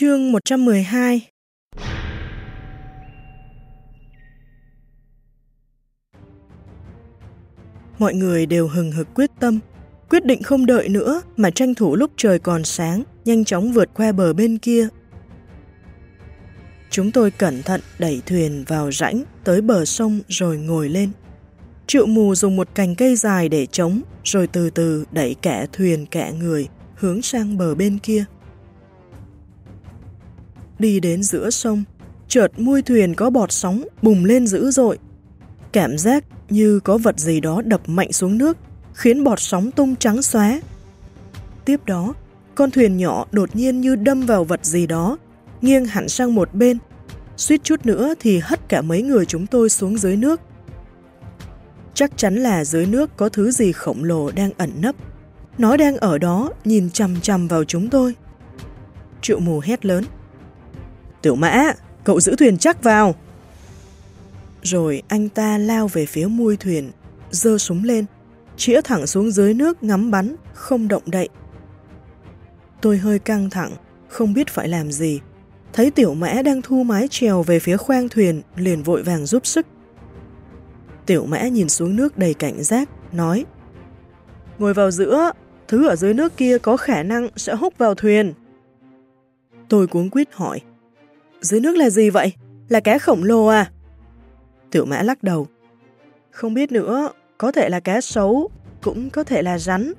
Chương 112 Mọi người đều hừng hực quyết tâm, quyết định không đợi nữa mà tranh thủ lúc trời còn sáng, nhanh chóng vượt qua bờ bên kia. Chúng tôi cẩn thận đẩy thuyền vào rãnh tới bờ sông rồi ngồi lên. Triệu mù dùng một cành cây dài để chống, rồi từ từ đẩy kẻ thuyền kẻ người hướng sang bờ bên kia. Đi đến giữa sông, chợt mui thuyền có bọt sóng bùng lên dữ dội. Cảm giác như có vật gì đó đập mạnh xuống nước, khiến bọt sóng tung trắng xóa. Tiếp đó, con thuyền nhỏ đột nhiên như đâm vào vật gì đó, nghiêng hẳn sang một bên. Suýt chút nữa thì hất cả mấy người chúng tôi xuống dưới nước. Chắc chắn là dưới nước có thứ gì khổng lồ đang ẩn nấp. Nó đang ở đó nhìn chằm chằm vào chúng tôi. Triệu mù hét lớn. Tiểu mã, cậu giữ thuyền chắc vào. Rồi anh ta lao về phía mui thuyền, dơ súng lên, chĩa thẳng xuống dưới nước ngắm bắn, không động đậy. Tôi hơi căng thẳng, không biết phải làm gì. Thấy tiểu mã đang thu mái trèo về phía khoang thuyền, liền vội vàng giúp sức. Tiểu mã nhìn xuống nước đầy cảnh giác, nói Ngồi vào giữa, thứ ở dưới nước kia có khả năng sẽ hút vào thuyền. Tôi cuống quýt hỏi dưới nước là gì vậy? Là cá khổng lồ à? Tiểu mã lắc đầu. Không biết nữa, có thể là cá sấu, cũng có thể là rắn.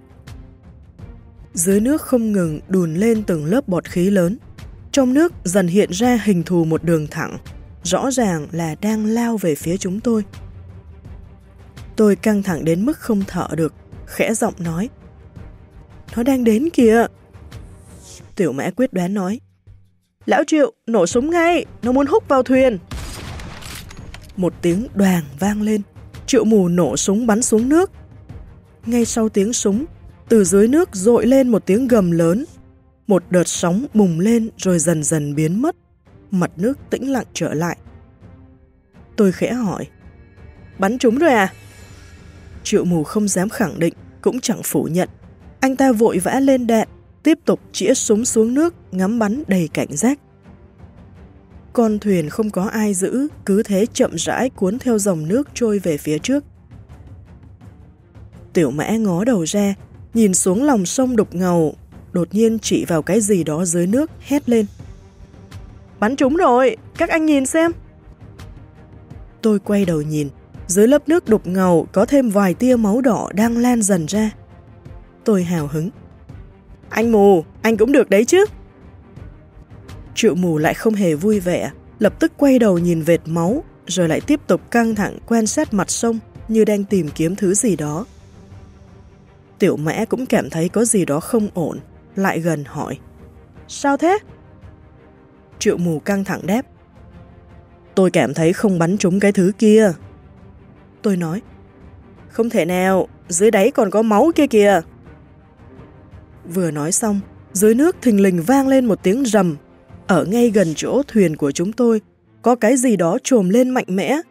Dưới nước không ngừng đùn lên từng lớp bọt khí lớn. Trong nước dần hiện ra hình thù một đường thẳng, rõ ràng là đang lao về phía chúng tôi. Tôi căng thẳng đến mức không thở được, khẽ giọng nói. Nó đang đến kìa. Tiểu mã quyết đoán nói. Lão Triệu, nổ súng ngay, nó muốn hút vào thuyền. Một tiếng đoàn vang lên, Triệu mù nổ súng bắn xuống nước. Ngay sau tiếng súng, từ dưới nước dội lên một tiếng gầm lớn. Một đợt sóng bùng lên rồi dần dần biến mất. Mặt nước tĩnh lặng trở lại. Tôi khẽ hỏi. Bắn trúng rồi à? Triệu mù không dám khẳng định, cũng chẳng phủ nhận. Anh ta vội vã lên đạn, tiếp tục chĩa súng xuống nước, ngắm bắn đầy cảnh giác. Con thuyền không có ai giữ, cứ thế chậm rãi cuốn theo dòng nước trôi về phía trước. Tiểu mã ngó đầu ra, nhìn xuống lòng sông đục ngầu, đột nhiên chỉ vào cái gì đó dưới nước, hét lên. Bắn trúng rồi, các anh nhìn xem. Tôi quay đầu nhìn, dưới lớp nước đục ngầu có thêm vài tia máu đỏ đang lan dần ra. Tôi hào hứng. Anh mù, anh cũng được đấy chứ. Triệu mù lại không hề vui vẻ, lập tức quay đầu nhìn vệt máu, rồi lại tiếp tục căng thẳng quan sát mặt sông như đang tìm kiếm thứ gì đó. Tiểu mã cũng cảm thấy có gì đó không ổn, lại gần hỏi. Sao thế? Triệu mù căng thẳng đáp. Tôi cảm thấy không bắn trúng cái thứ kia. Tôi nói. Không thể nào, dưới đáy còn có máu kia kìa. Vừa nói xong, dưới nước thình lình vang lên một tiếng rầm ở ngay gần chỗ thuyền của chúng tôi, có cái gì đó trồm lên mạnh mẽ.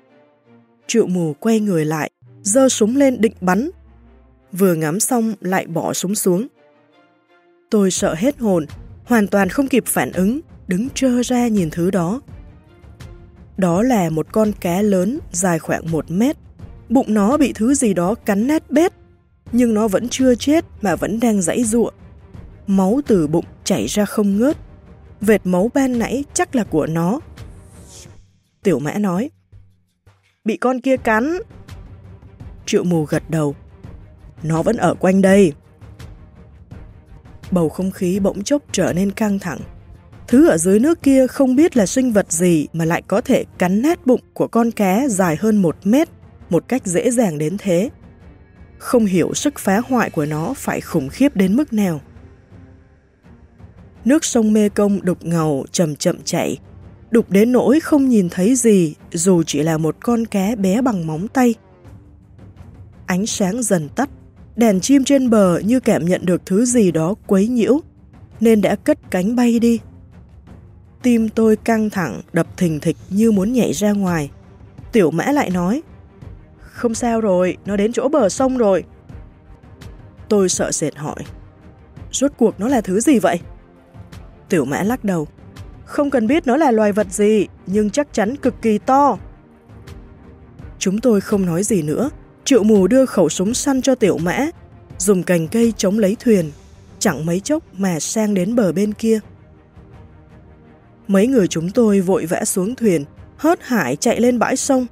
Triệu mù quay người lại, giơ súng lên định bắn. Vừa ngắm xong lại bỏ súng xuống. Tôi sợ hết hồn, hoàn toàn không kịp phản ứng, đứng trơ ra nhìn thứ đó. Đó là một con cá lớn dài khoảng một mét. Bụng nó bị thứ gì đó cắn nát bét, nhưng nó vẫn chưa chết mà vẫn đang dãy ruộng Máu từ bụng chảy ra không ngớt vệt máu ban nãy chắc là của nó. Tiểu mã nói, bị con kia cắn. Triệu mù gật đầu, nó vẫn ở quanh đây. Bầu không khí bỗng chốc trở nên căng thẳng. Thứ ở dưới nước kia không biết là sinh vật gì mà lại có thể cắn nát bụng của con cá dài hơn một mét một cách dễ dàng đến thế. Không hiểu sức phá hoại của nó phải khủng khiếp đến mức nào. Nước sông Mê Công đục ngầu chậm chậm chảy, đục đến nỗi không nhìn thấy gì dù chỉ là một con cá bé bằng móng tay. Ánh sáng dần tắt, đèn chim trên bờ như cảm nhận được thứ gì đó quấy nhiễu, nên đã cất cánh bay đi. Tim tôi căng thẳng, đập thình thịch như muốn nhảy ra ngoài. Tiểu mã lại nói, không sao rồi, nó đến chỗ bờ sông rồi. Tôi sợ sệt hỏi, rốt cuộc nó là thứ gì vậy? Tiểu mã lắc đầu. Không cần biết nó là loài vật gì, nhưng chắc chắn cực kỳ to. Chúng tôi không nói gì nữa. Triệu mù đưa khẩu súng săn cho tiểu mã, dùng cành cây chống lấy thuyền, chẳng mấy chốc mà sang đến bờ bên kia. Mấy người chúng tôi vội vã xuống thuyền, hớt hải chạy lên bãi sông.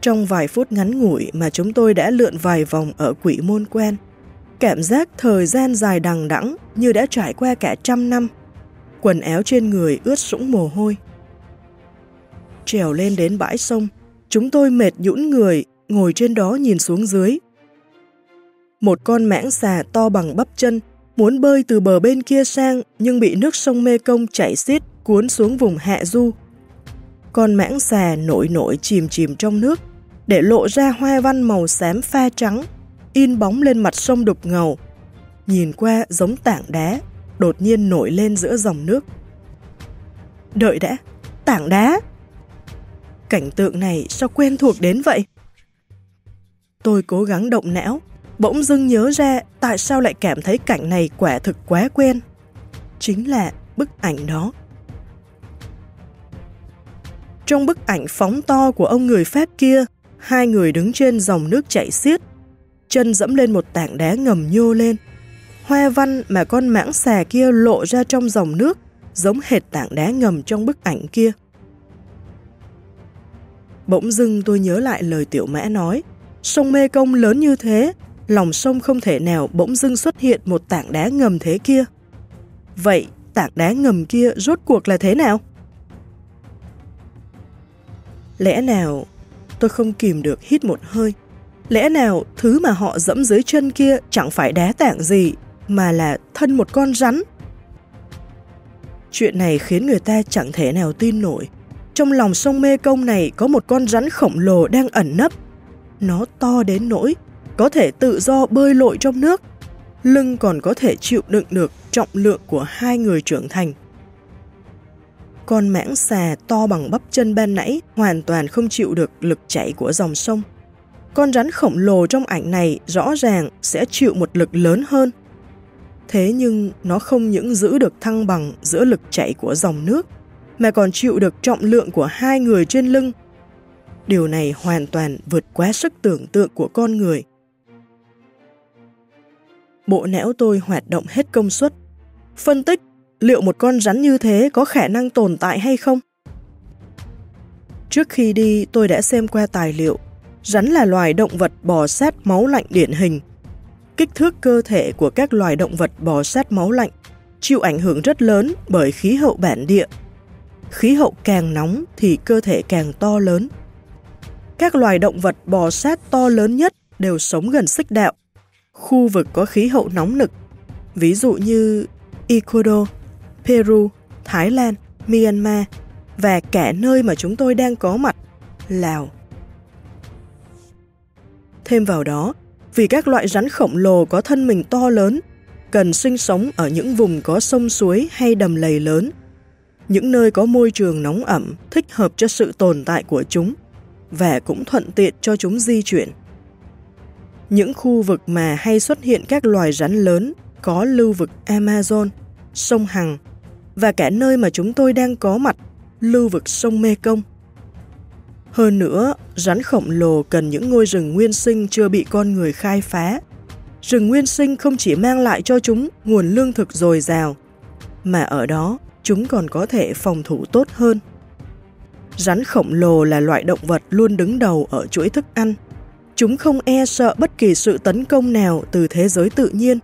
Trong vài phút ngắn ngủi mà chúng tôi đã lượn vài vòng ở quỷ môn quen, cảm giác thời gian dài đằng đẵng như đã trải qua cả trăm năm. Quần áo trên người ướt sũng mồ hôi. Trèo lên đến bãi sông, chúng tôi mệt nhũn người, ngồi trên đó nhìn xuống dưới. Một con mãng xà to bằng bắp chân muốn bơi từ bờ bên kia sang nhưng bị nước sông Mê Công chảy xiết cuốn xuống vùng hạ du. Con mãng xà nổi nổi chìm chìm trong nước để lộ ra hoa văn màu xám pha trắng in bóng lên mặt sông đục ngầu. Nhìn qua giống tảng đá, đột nhiên nổi lên giữa dòng nước. Đợi đã, tảng đá! Cảnh tượng này sao quen thuộc đến vậy? Tôi cố gắng động não, bỗng dưng nhớ ra tại sao lại cảm thấy cảnh này quả thực quá quen. Chính là bức ảnh đó. Trong bức ảnh phóng to của ông người Pháp kia, hai người đứng trên dòng nước chảy xiết, chân dẫm lên một tảng đá ngầm nhô lên. Hoa văn mà con mãng xà kia lộ ra trong dòng nước, giống hệt tảng đá ngầm trong bức ảnh kia. Bỗng dưng tôi nhớ lại lời tiểu mã nói, sông Mê Công lớn như thế, lòng sông không thể nào bỗng dưng xuất hiện một tảng đá ngầm thế kia. Vậy tảng đá ngầm kia rốt cuộc là thế nào? Lẽ nào tôi không kìm được hít một hơi? Lẽ nào thứ mà họ dẫm dưới chân kia chẳng phải đá tảng gì mà là thân một con rắn? Chuyện này khiến người ta chẳng thể nào tin nổi. Trong lòng sông Mê Công này có một con rắn khổng lồ đang ẩn nấp. Nó to đến nỗi có thể tự do bơi lội trong nước. Lưng còn có thể chịu đựng được trọng lượng của hai người trưởng thành. Con mãng xà to bằng bắp chân ban nãy hoàn toàn không chịu được lực chảy của dòng sông. Con rắn khổng lồ trong ảnh này rõ ràng sẽ chịu một lực lớn hơn. Thế nhưng nó không những giữ được thăng bằng giữa lực chạy của dòng nước, mà còn chịu được trọng lượng của hai người trên lưng. Điều này hoàn toàn vượt quá sức tưởng tượng của con người. Bộ não tôi hoạt động hết công suất, phân tích liệu một con rắn như thế có khả năng tồn tại hay không? Trước khi đi, tôi đã xem qua tài liệu. Rắn là loài động vật bò sát máu lạnh điển hình. Kích thước cơ thể của các loài động vật bò sát máu lạnh chịu ảnh hưởng rất lớn bởi khí hậu bản địa. Khí hậu càng nóng thì cơ thể càng to lớn. Các loài động vật bò sát to lớn nhất đều sống gần xích đạo, khu vực có khí hậu nóng nực, ví dụ như Ecuador, Peru, Thái Lan, Myanmar và cả nơi mà chúng tôi đang có mặt, Lào. Thêm vào đó, vì các loại rắn khổng lồ có thân mình to lớn, cần sinh sống ở những vùng có sông suối hay đầm lầy lớn, những nơi có môi trường nóng ẩm thích hợp cho sự tồn tại của chúng và cũng thuận tiện cho chúng di chuyển. Những khu vực mà hay xuất hiện các loài rắn lớn có lưu vực Amazon, sông Hằng và cả nơi mà chúng tôi đang có mặt, lưu vực sông Mekong. Công. Hơn nữa, rắn khổng lồ cần những ngôi rừng nguyên sinh chưa bị con người khai phá. Rừng nguyên sinh không chỉ mang lại cho chúng nguồn lương thực dồi dào, mà ở đó chúng còn có thể phòng thủ tốt hơn. Rắn khổng lồ là loại động vật luôn đứng đầu ở chuỗi thức ăn. Chúng không e sợ bất kỳ sự tấn công nào từ thế giới tự nhiên.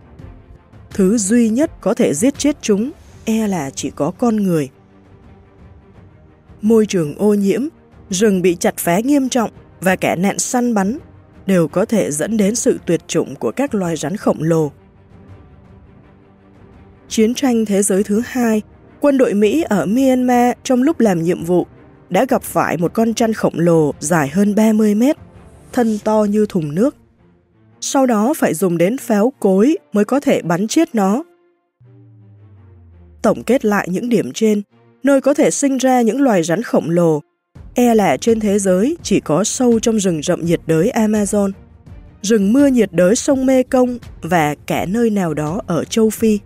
Thứ duy nhất có thể giết chết chúng e là chỉ có con người. Môi trường ô nhiễm, rừng bị chặt phá nghiêm trọng và kẻ nạn săn bắn đều có thể dẫn đến sự tuyệt chủng của các loài rắn khổng lồ. Chiến tranh thế giới thứ hai, quân đội Mỹ ở Myanmar trong lúc làm nhiệm vụ đã gặp phải một con chăn khổng lồ dài hơn 30 mét, thân to như thùng nước. Sau đó phải dùng đến pháo cối mới có thể bắn chết nó. Tổng kết lại những điểm trên, nơi có thể sinh ra những loài rắn khổng lồ, e là trên thế giới chỉ có sâu trong rừng rậm nhiệt đới Amazon, rừng mưa nhiệt đới sông Mê Công và cả nơi nào đó ở châu Phi.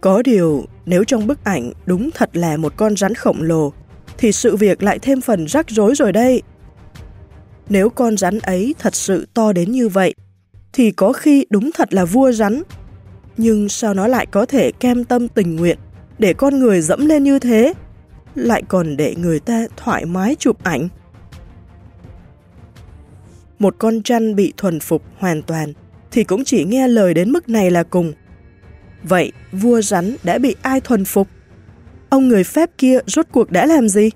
Có điều, Nếu trong bức ảnh đúng thật là một con rắn khổng lồ, thì sự việc lại thêm phần rắc rối rồi đây. Nếu con rắn ấy thật sự to đến như vậy, thì có khi đúng thật là vua rắn. Nhưng sao nó lại có thể kem tâm tình nguyện để con người dẫm lên như thế, lại còn để người ta thoải mái chụp ảnh? Một con chăn bị thuần phục hoàn toàn thì cũng chỉ nghe lời đến mức này là cùng. Vậy vua rắn đã bị ai thuần phục? Ông người phép kia rốt cuộc đã làm gì?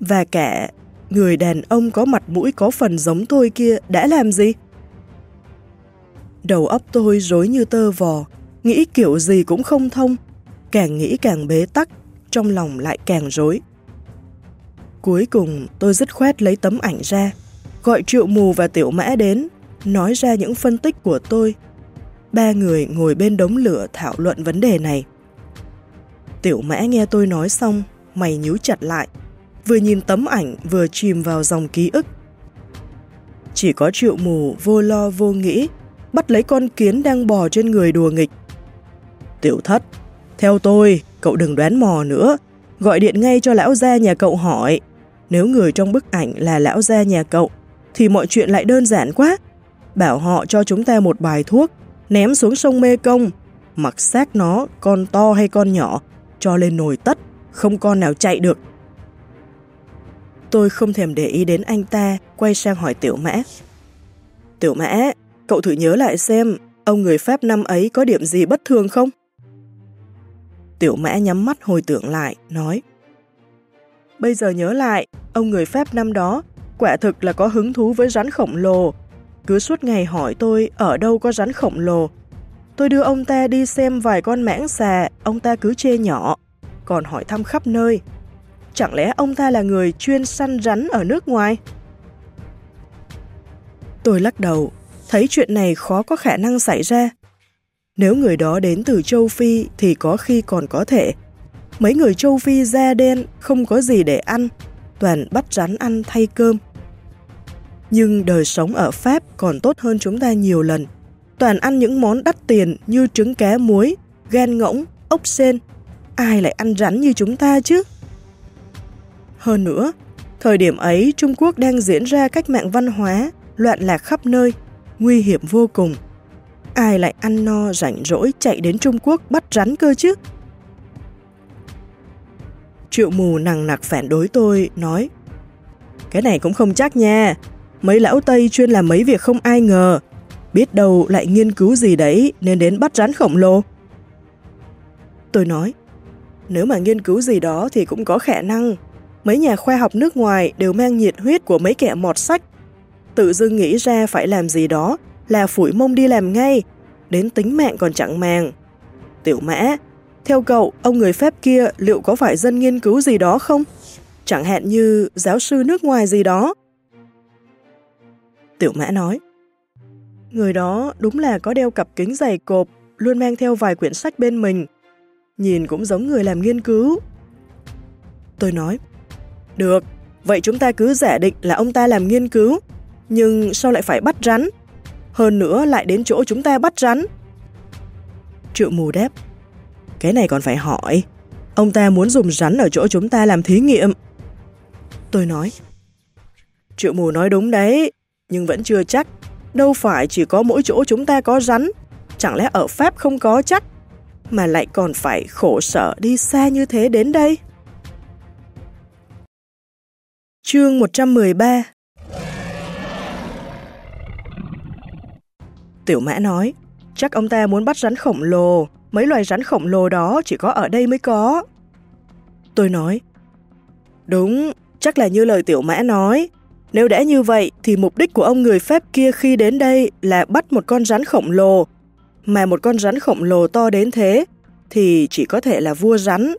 Và cả người đàn ông có mặt mũi có phần giống tôi kia đã làm gì? Đầu óc tôi rối như tơ vò, nghĩ kiểu gì cũng không thông, càng nghĩ càng bế tắc, trong lòng lại càng rối. Cuối cùng tôi dứt khoát lấy tấm ảnh ra, gọi triệu mù và tiểu mã đến, nói ra những phân tích của tôi. Ba người ngồi bên đống lửa thảo luận vấn đề này. Tiểu mã nghe tôi nói xong, mày nhíu chặt lại, vừa nhìn tấm ảnh vừa chìm vào dòng ký ức. Chỉ có triệu mù vô lo vô nghĩ, bắt lấy con kiến đang bò trên người đùa nghịch. Tiểu thất, theo tôi, cậu đừng đoán mò nữa, gọi điện ngay cho lão gia nhà cậu hỏi. Nếu người trong bức ảnh là lão gia nhà cậu, thì mọi chuyện lại đơn giản quá. Bảo họ cho chúng ta một bài thuốc, ném xuống sông Mê Công, mặc xác nó, con to hay con nhỏ, cho lên nồi tất, không con nào chạy được. Tôi không thèm để ý đến anh ta, quay sang hỏi Tiểu Mã. Tiểu Mã, cậu thử nhớ lại xem, ông người Pháp năm ấy có điểm gì bất thường không? Tiểu Mã nhắm mắt hồi tưởng lại, nói Bây giờ nhớ lại, ông người Pháp năm đó quả thực là có hứng thú với rắn khổng lồ. Cứ suốt ngày hỏi tôi ở đâu có rắn khổng lồ. Tôi đưa ông ta đi xem vài con mãng xà, ông ta cứ chê nhỏ, còn hỏi thăm khắp nơi. Chẳng lẽ ông ta là người chuyên săn rắn ở nước ngoài? Tôi lắc đầu, thấy chuyện này khó có khả năng xảy ra. Nếu người đó đến từ châu Phi thì có khi còn có thể. Mấy người châu Phi da đen không có gì để ăn, toàn bắt rắn ăn thay cơm. Nhưng đời sống ở Pháp còn tốt hơn chúng ta nhiều lần. Toàn ăn những món đắt tiền như trứng cá muối, gan ngỗng, ốc sen. Ai lại ăn rắn như chúng ta chứ? Hơn nữa, thời điểm ấy Trung Quốc đang diễn ra cách mạng văn hóa, loạn lạc khắp nơi, nguy hiểm vô cùng. Ai lại ăn no rảnh rỗi chạy đến Trung Quốc bắt rắn cơ chứ? Triệu mù nằng nặc phản đối tôi, nói Cái này cũng không chắc nha, mấy lão Tây chuyên làm mấy việc không ai ngờ, biết đâu lại nghiên cứu gì đấy nên đến bắt rắn khổng lồ. Tôi nói, nếu mà nghiên cứu gì đó thì cũng có khả năng. Mấy nhà khoa học nước ngoài đều mang nhiệt huyết của mấy kẻ mọt sách. Tự dưng nghĩ ra phải làm gì đó là phủi mông đi làm ngay, đến tính mạng còn chẳng màng. Tiểu mã, theo cậu, ông người phép kia liệu có phải dân nghiên cứu gì đó không? Chẳng hạn như giáo sư nước ngoài gì đó. Tiểu mã nói, Người đó đúng là có đeo cặp kính dày cộp, luôn mang theo vài quyển sách bên mình. Nhìn cũng giống người làm nghiên cứu. Tôi nói, được, vậy chúng ta cứ giả định là ông ta làm nghiên cứu, nhưng sao lại phải bắt rắn? Hơn nữa lại đến chỗ chúng ta bắt rắn. Triệu mù đáp, cái này còn phải hỏi. Ông ta muốn dùng rắn ở chỗ chúng ta làm thí nghiệm. Tôi nói, Triệu mù nói đúng đấy, nhưng vẫn chưa chắc. Đâu phải chỉ có mỗi chỗ chúng ta có rắn, chẳng lẽ ở Pháp không có chắc, mà lại còn phải khổ sở đi xa như thế đến đây. Chương 113 Tiểu mã nói, chắc ông ta muốn bắt rắn khổng lồ, mấy loài rắn khổng lồ đó chỉ có ở đây mới có. Tôi nói, đúng, chắc là như lời tiểu mã nói, nếu đã như vậy thì mục đích của ông người phép kia khi đến đây là bắt một con rắn khổng lồ, mà một con rắn khổng lồ to đến thế thì chỉ có thể là vua rắn.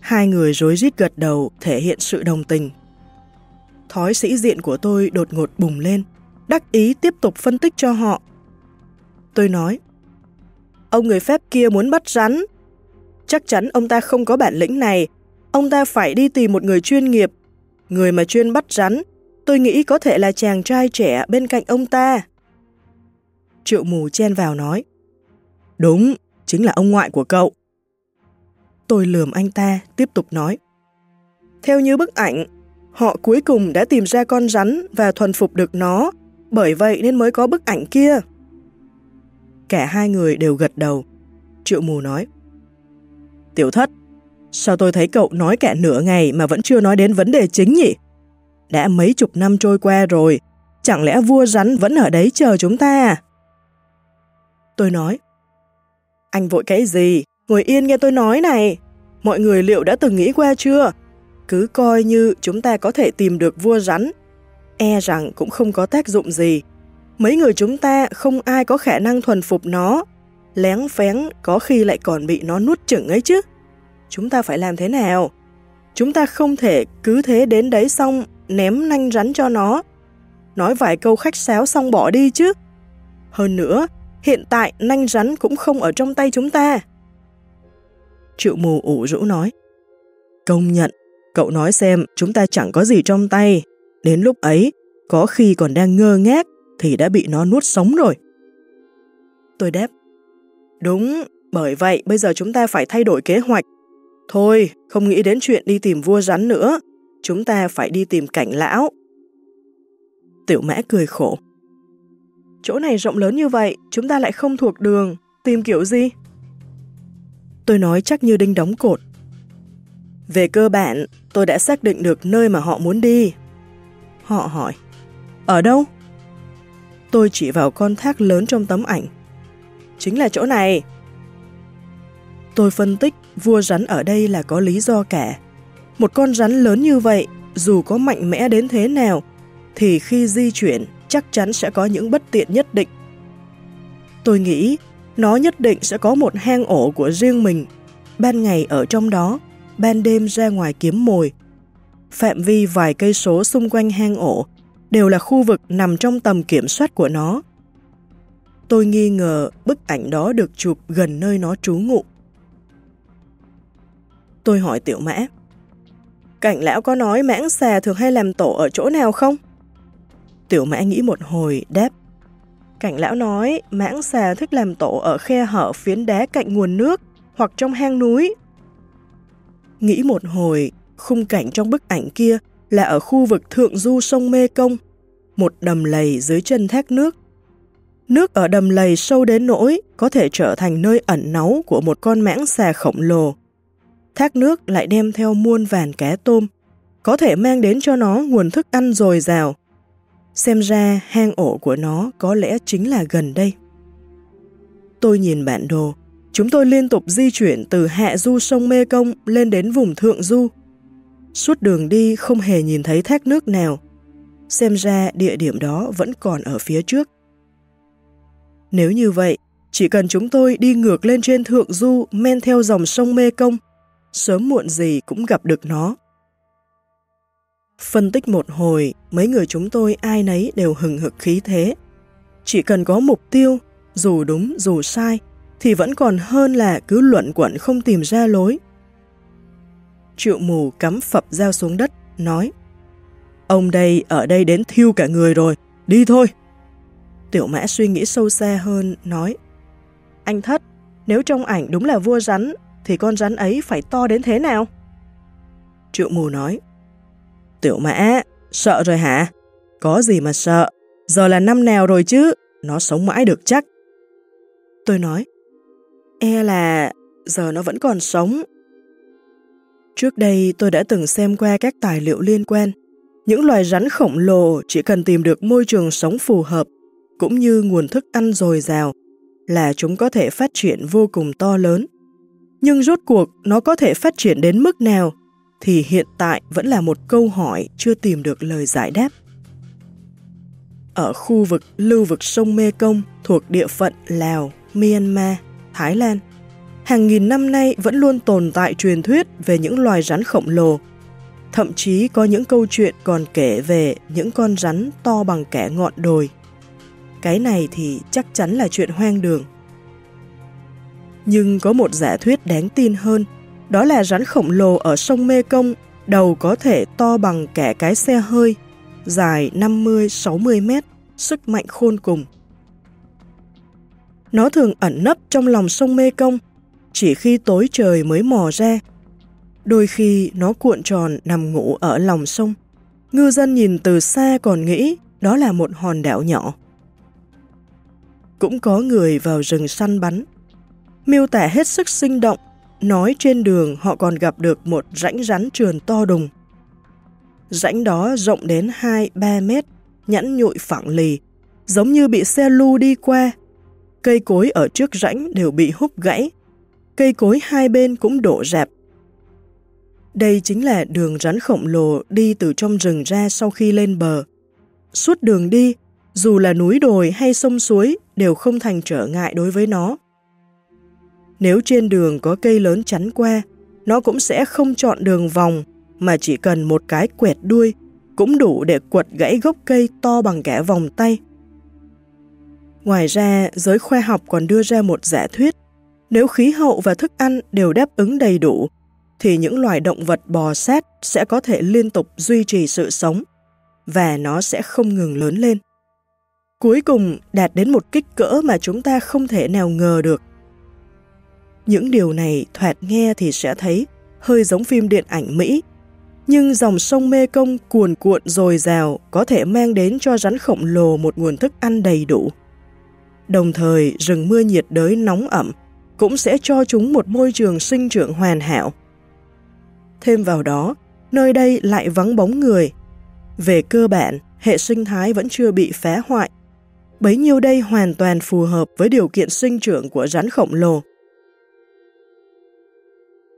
Hai người rối rít gật đầu thể hiện sự đồng tình. Thói sĩ diện của tôi đột ngột bùng lên, đắc ý tiếp tục phân tích cho họ. Tôi nói, ông người phép kia muốn bắt rắn. Chắc chắn ông ta không có bản lĩnh này, ông ta phải đi tìm một người chuyên nghiệp Người mà chuyên bắt rắn, tôi nghĩ có thể là chàng trai trẻ bên cạnh ông ta. Triệu mù chen vào nói. Đúng, chính là ông ngoại của cậu. Tôi lườm anh ta, tiếp tục nói. Theo như bức ảnh, họ cuối cùng đã tìm ra con rắn và thuần phục được nó, bởi vậy nên mới có bức ảnh kia. Cả hai người đều gật đầu. Triệu mù nói. Tiểu thất, sao tôi thấy cậu nói cả nửa ngày mà vẫn chưa nói đến vấn đề chính nhỉ? Đã mấy chục năm trôi qua rồi, chẳng lẽ vua rắn vẫn ở đấy chờ chúng ta à? Tôi nói, anh vội cái gì? Ngồi yên nghe tôi nói này. Mọi người liệu đã từng nghĩ qua chưa? Cứ coi như chúng ta có thể tìm được vua rắn. E rằng cũng không có tác dụng gì. Mấy người chúng ta không ai có khả năng thuần phục nó. Lén phén có khi lại còn bị nó nuốt chửng ấy chứ. Chúng ta phải làm thế nào? Chúng ta không thể cứ thế đến đấy xong ném nanh rắn cho nó. Nói vài câu khách sáo xong bỏ đi chứ. Hơn nữa, hiện tại nanh rắn cũng không ở trong tay chúng ta. Triệu mù ủ rũ nói. Công nhận, cậu nói xem chúng ta chẳng có gì trong tay. Đến lúc ấy, có khi còn đang ngơ ngác thì đã bị nó nuốt sống rồi. Tôi đáp. Đúng, bởi vậy bây giờ chúng ta phải thay đổi kế hoạch. Thôi, không nghĩ đến chuyện đi tìm vua rắn nữa. Chúng ta phải đi tìm cảnh lão. Tiểu mã cười khổ. Chỗ này rộng lớn như vậy, chúng ta lại không thuộc đường. Tìm kiểu gì? Tôi nói chắc như đinh đóng cột. Về cơ bản, tôi đã xác định được nơi mà họ muốn đi. Họ hỏi, ở đâu? Tôi chỉ vào con thác lớn trong tấm ảnh. Chính là chỗ này. Tôi phân tích vua rắn ở đây là có lý do cả. Một con rắn lớn như vậy, dù có mạnh mẽ đến thế nào, thì khi di chuyển chắc chắn sẽ có những bất tiện nhất định. Tôi nghĩ nó nhất định sẽ có một hang ổ của riêng mình, ban ngày ở trong đó, ban đêm ra ngoài kiếm mồi. Phạm vi vài cây số xung quanh hang ổ đều là khu vực nằm trong tầm kiểm soát của nó. Tôi nghi ngờ bức ảnh đó được chụp gần nơi nó trú ngụ. Tôi hỏi tiểu mã, Cảnh lão có nói mãng xà thường hay làm tổ ở chỗ nào không? Tiểu mã nghĩ một hồi, đáp. Cảnh lão nói mãng xà thích làm tổ ở khe hở phiến đá cạnh nguồn nước hoặc trong hang núi. Nghĩ một hồi, khung cảnh trong bức ảnh kia là ở khu vực thượng du sông Mê Công, một đầm lầy dưới chân thác nước. Nước ở đầm lầy sâu đến nỗi có thể trở thành nơi ẩn náu của một con mãng xà khổng lồ. Thác nước lại đem theo muôn vàn cá tôm, có thể mang đến cho nó nguồn thức ăn dồi dào. Xem ra hang ổ của nó có lẽ chính là gần đây. Tôi nhìn bản đồ, chúng tôi liên tục di chuyển từ hạ du sông Mê Công lên đến vùng thượng du. Suốt đường đi không hề nhìn thấy thác nước nào. Xem ra địa điểm đó vẫn còn ở phía trước. Nếu như vậy, chỉ cần chúng tôi đi ngược lên trên thượng du men theo dòng sông Mê Công, sớm muộn gì cũng gặp được nó. Phân tích một hồi, mấy người chúng tôi ai nấy đều hừng hực khí thế. Chỉ cần có mục tiêu, dù đúng dù sai, thì vẫn còn hơn là cứ luận quẩn không tìm ra lối. Triệu mù cắm phập dao xuống đất, nói Ông đây ở đây đến thiêu cả người rồi, đi thôi. Tiểu mã suy nghĩ sâu xa hơn, nói Anh thất, nếu trong ảnh đúng là vua rắn, thì con rắn ấy phải to đến thế nào? Triệu mù nói Tiểu mã, sợ rồi hả? Có gì mà sợ, giờ là năm nào rồi chứ, nó sống mãi được chắc. Tôi nói, e là giờ nó vẫn còn sống. Trước đây tôi đã từng xem qua các tài liệu liên quan. Những loài rắn khổng lồ chỉ cần tìm được môi trường sống phù hợp, cũng như nguồn thức ăn dồi dào, là chúng có thể phát triển vô cùng to lớn. Nhưng rốt cuộc nó có thể phát triển đến mức nào thì hiện tại vẫn là một câu hỏi chưa tìm được lời giải đáp. Ở khu vực lưu vực sông Mekong thuộc địa phận Lào, Myanmar, Thái Lan, hàng nghìn năm nay vẫn luôn tồn tại truyền thuyết về những loài rắn khổng lồ. Thậm chí có những câu chuyện còn kể về những con rắn to bằng kẻ ngọn đồi. Cái này thì chắc chắn là chuyện hoang đường. Nhưng có một giả thuyết đáng tin hơn – đó là rắn khổng lồ ở sông Mê Công, đầu có thể to bằng kẻ cái xe hơi, dài 50-60 mét, sức mạnh khôn cùng. Nó thường ẩn nấp trong lòng sông Mê Công, chỉ khi tối trời mới mò ra. Đôi khi nó cuộn tròn nằm ngủ ở lòng sông. Ngư dân nhìn từ xa còn nghĩ đó là một hòn đảo nhỏ. Cũng có người vào rừng săn bắn. Miêu tả hết sức sinh động, nói trên đường họ còn gặp được một rãnh rắn trườn to đùng. Rãnh đó rộng đến 2-3 mét, nhẵn nhụi phẳng lì, giống như bị xe lu đi qua. Cây cối ở trước rãnh đều bị húc gãy, cây cối hai bên cũng đổ rạp. Đây chính là đường rắn khổng lồ đi từ trong rừng ra sau khi lên bờ. Suốt đường đi, dù là núi đồi hay sông suối đều không thành trở ngại đối với nó. Nếu trên đường có cây lớn chắn qua, nó cũng sẽ không chọn đường vòng mà chỉ cần một cái quẹt đuôi cũng đủ để quật gãy gốc cây to bằng cả vòng tay. Ngoài ra, giới khoa học còn đưa ra một giả thuyết, nếu khí hậu và thức ăn đều đáp ứng đầy đủ, thì những loài động vật bò sát sẽ có thể liên tục duy trì sự sống, và nó sẽ không ngừng lớn lên. Cuối cùng đạt đến một kích cỡ mà chúng ta không thể nào ngờ được. Những điều này thoạt nghe thì sẽ thấy hơi giống phim điện ảnh Mỹ nhưng dòng sông Mê Công cuồn cuộn dồi dào có thể mang đến cho rắn khổng lồ một nguồn thức ăn đầy đủ. Đồng thời, rừng mưa nhiệt đới nóng ẩm cũng sẽ cho chúng một môi trường sinh trưởng hoàn hảo. Thêm vào đó, nơi đây lại vắng bóng người. Về cơ bản, hệ sinh thái vẫn chưa bị phá hoại. Bấy nhiêu đây hoàn toàn phù hợp với điều kiện sinh trưởng của rắn khổng lồ.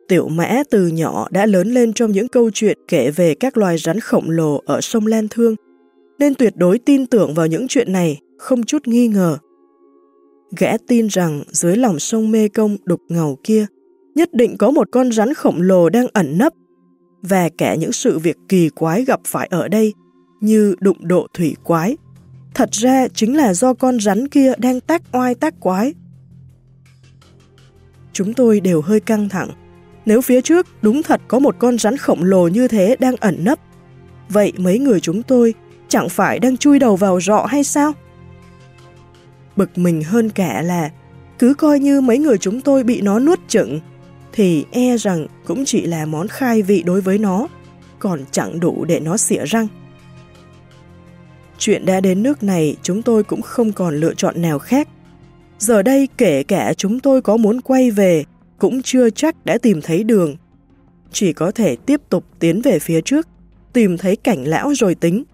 Tiểu mã từ nhỏ đã lớn lên trong những câu chuyện kể về các loài rắn khổng lồ ở sông Lan Thương, nên tuyệt đối tin tưởng vào những chuyện này, không chút nghi ngờ. Gã tin rằng dưới lòng sông Mê Công đục ngầu kia, nhất định có một con rắn khổng lồ đang ẩn nấp, và cả những sự việc kỳ quái gặp phải ở đây, như đụng độ thủy quái. Thật ra chính là do con rắn kia đang tác oai tác quái. Chúng tôi đều hơi căng thẳng, nếu phía trước đúng thật có một con rắn khổng lồ như thế đang ẩn nấp, vậy mấy người chúng tôi chẳng phải đang chui đầu vào rọ hay sao? Bực mình hơn cả là cứ coi như mấy người chúng tôi bị nó nuốt chửng, thì e rằng cũng chỉ là món khai vị đối với nó, còn chẳng đủ để nó xỉa răng. Chuyện đã đến nước này chúng tôi cũng không còn lựa chọn nào khác. Giờ đây kể cả chúng tôi có muốn quay về cũng chưa chắc đã tìm thấy đường. Chỉ có thể tiếp tục tiến về phía trước, tìm thấy cảnh lão rồi tính.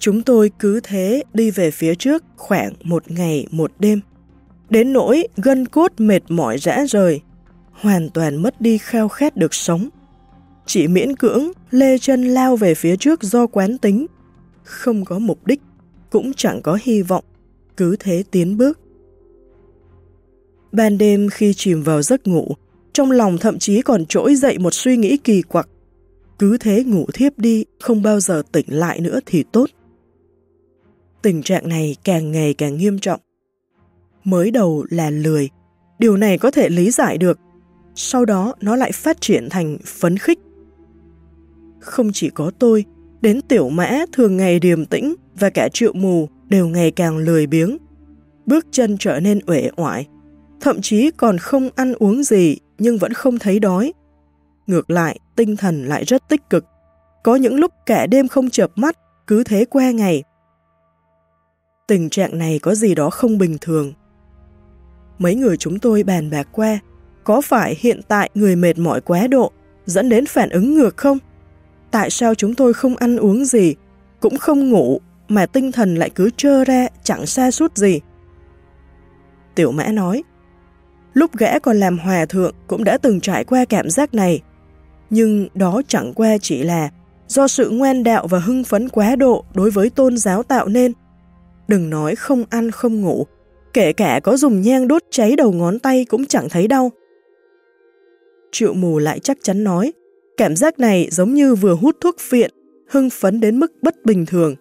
Chúng tôi cứ thế đi về phía trước khoảng một ngày một đêm. Đến nỗi gân cốt mệt mỏi rã rời, hoàn toàn mất đi khao khát được sống. Chỉ miễn cưỡng lê chân lao về phía trước do quán tính, không có mục đích, cũng chẳng có hy vọng, cứ thế tiến bước. Ban đêm khi chìm vào giấc ngủ, trong lòng thậm chí còn trỗi dậy một suy nghĩ kỳ quặc. Cứ thế ngủ thiếp đi, không bao giờ tỉnh lại nữa thì tốt. Tình trạng này càng ngày càng nghiêm trọng. Mới đầu là lười, điều này có thể lý giải được. Sau đó nó lại phát triển thành phấn khích. Không chỉ có tôi, đến tiểu mã thường ngày điềm tĩnh và cả triệu mù đều ngày càng lười biếng. Bước chân trở nên uể oải, thậm chí còn không ăn uống gì nhưng vẫn không thấy đói. Ngược lại, tinh thần lại rất tích cực. Có những lúc cả đêm không chợp mắt, cứ thế qua ngày. Tình trạng này có gì đó không bình thường. Mấy người chúng tôi bàn bạc qua, có phải hiện tại người mệt mỏi quá độ dẫn đến phản ứng ngược không? Tại sao chúng tôi không ăn uống gì, cũng không ngủ, mà tinh thần lại cứ trơ ra chẳng xa suốt gì? Tiểu mã nói, Lúc gã còn làm hòa thượng cũng đã từng trải qua cảm giác này. Nhưng đó chẳng qua chỉ là do sự ngoan đạo và hưng phấn quá độ đối với tôn giáo tạo nên. Đừng nói không ăn không ngủ, kể cả có dùng nhang đốt cháy đầu ngón tay cũng chẳng thấy đau. Triệu mù lại chắc chắn nói, cảm giác này giống như vừa hút thuốc phiện, hưng phấn đến mức bất bình thường.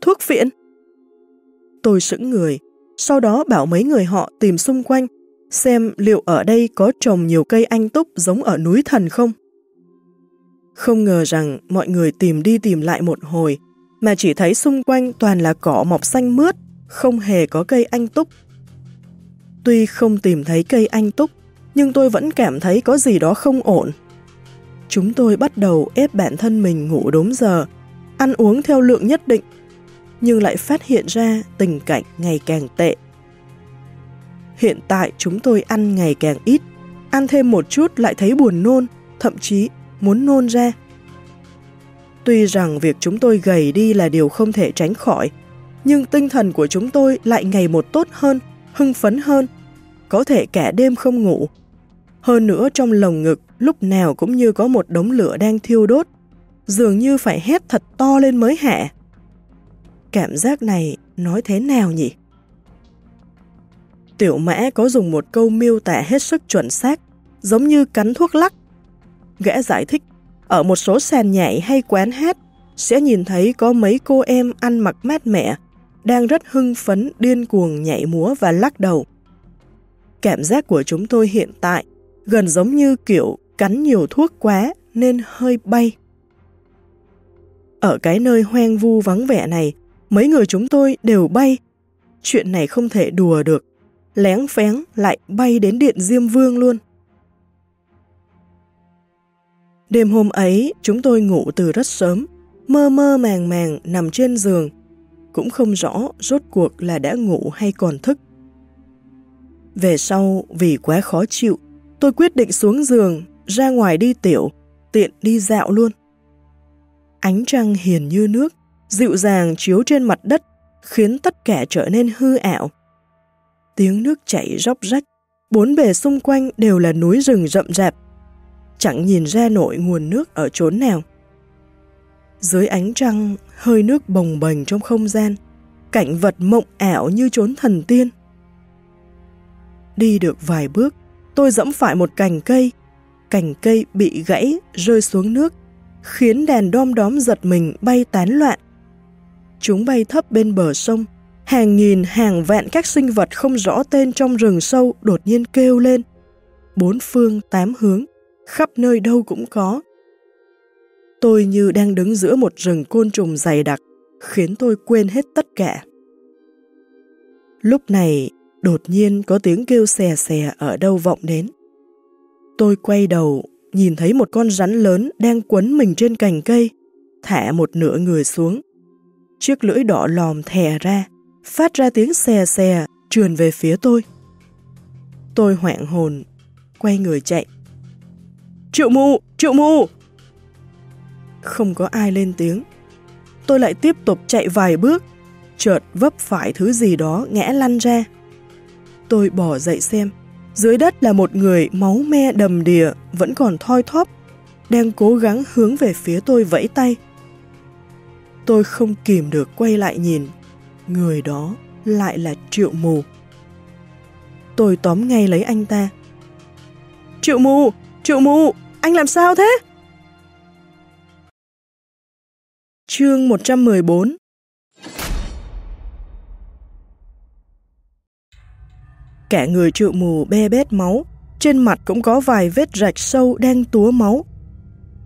Thuốc phiện? Tôi sững người, sau đó bảo mấy người họ tìm xung quanh, xem liệu ở đây có trồng nhiều cây anh túc giống ở núi thần không. Không ngờ rằng mọi người tìm đi tìm lại một hồi, mà chỉ thấy xung quanh toàn là cỏ mọc xanh mướt, không hề có cây anh túc. Tuy không tìm thấy cây anh túc, nhưng tôi vẫn cảm thấy có gì đó không ổn. Chúng tôi bắt đầu ép bản thân mình ngủ đúng giờ, ăn uống theo lượng nhất định, nhưng lại phát hiện ra tình cảnh ngày càng tệ. Hiện tại chúng tôi ăn ngày càng ít, ăn thêm một chút lại thấy buồn nôn, thậm chí muốn nôn ra. Tuy rằng việc chúng tôi gầy đi là điều không thể tránh khỏi, nhưng tinh thần của chúng tôi lại ngày một tốt hơn, hưng phấn hơn, có thể cả đêm không ngủ. Hơn nữa trong lồng ngực lúc nào cũng như có một đống lửa đang thiêu đốt, dường như phải hét thật to lên mới hạ. Cảm giác này nói thế nào nhỉ? Tiểu mã có dùng một câu miêu tả hết sức chuẩn xác, giống như cắn thuốc lắc. Gã giải thích, ở một số sàn nhảy hay quán hát, sẽ nhìn thấy có mấy cô em ăn mặc mát mẻ, đang rất hưng phấn, điên cuồng nhảy múa và lắc đầu. Cảm giác của chúng tôi hiện tại gần giống như kiểu cắn nhiều thuốc quá nên hơi bay. Ở cái nơi hoang vu vắng vẻ này, mấy người chúng tôi đều bay. Chuyện này không thể đùa được. Lén phén lại bay đến điện Diêm Vương luôn. Đêm hôm ấy, chúng tôi ngủ từ rất sớm, mơ mơ màng màng nằm trên giường. Cũng không rõ rốt cuộc là đã ngủ hay còn thức. Về sau, vì quá khó chịu, tôi quyết định xuống giường, ra ngoài đi tiểu, tiện đi dạo luôn. Ánh trăng hiền như nước, dịu dàng chiếu trên mặt đất, khiến tất cả trở nên hư ảo. Tiếng nước chảy róc rách, bốn bề xung quanh đều là núi rừng rậm rạp, chẳng nhìn ra nổi nguồn nước ở chốn nào. Dưới ánh trăng, hơi nước bồng bềnh trong không gian, cảnh vật mộng ảo như chốn thần tiên. Đi được vài bước, tôi dẫm phải một cành cây. Cành cây bị gãy, rơi xuống nước, khiến đèn đom đóm giật mình bay tán loạn. Chúng bay thấp bên bờ sông, hàng nghìn hàng vạn các sinh vật không rõ tên trong rừng sâu đột nhiên kêu lên. Bốn phương tám hướng, khắp nơi đâu cũng có. Tôi như đang đứng giữa một rừng côn trùng dày đặc, khiến tôi quên hết tất cả. Lúc này, đột nhiên có tiếng kêu xè xè ở đâu vọng đến. Tôi quay đầu, nhìn thấy một con rắn lớn đang quấn mình trên cành cây, thả một nửa người xuống. Chiếc lưỡi đỏ lòm thè ra, phát ra tiếng xè xè, trườn về phía tôi. Tôi hoảng hồn, quay người chạy. Triệu mù! Triệu mù! Không có ai lên tiếng. Tôi lại tiếp tục chạy vài bước, chợt vấp phải thứ gì đó ngã lăn ra. Tôi bỏ dậy xem, dưới đất là một người máu me đầm đìa, vẫn còn thoi thóp, đang cố gắng hướng về phía tôi vẫy tay. Tôi không kìm được quay lại nhìn, người đó lại là Triệu Mù. Tôi tóm ngay lấy anh ta. Triệu Mù! Triệu Mù! Anh làm sao thế? Chương 114 Cả người triệu mù be bét máu, trên mặt cũng có vài vết rạch sâu đang túa máu.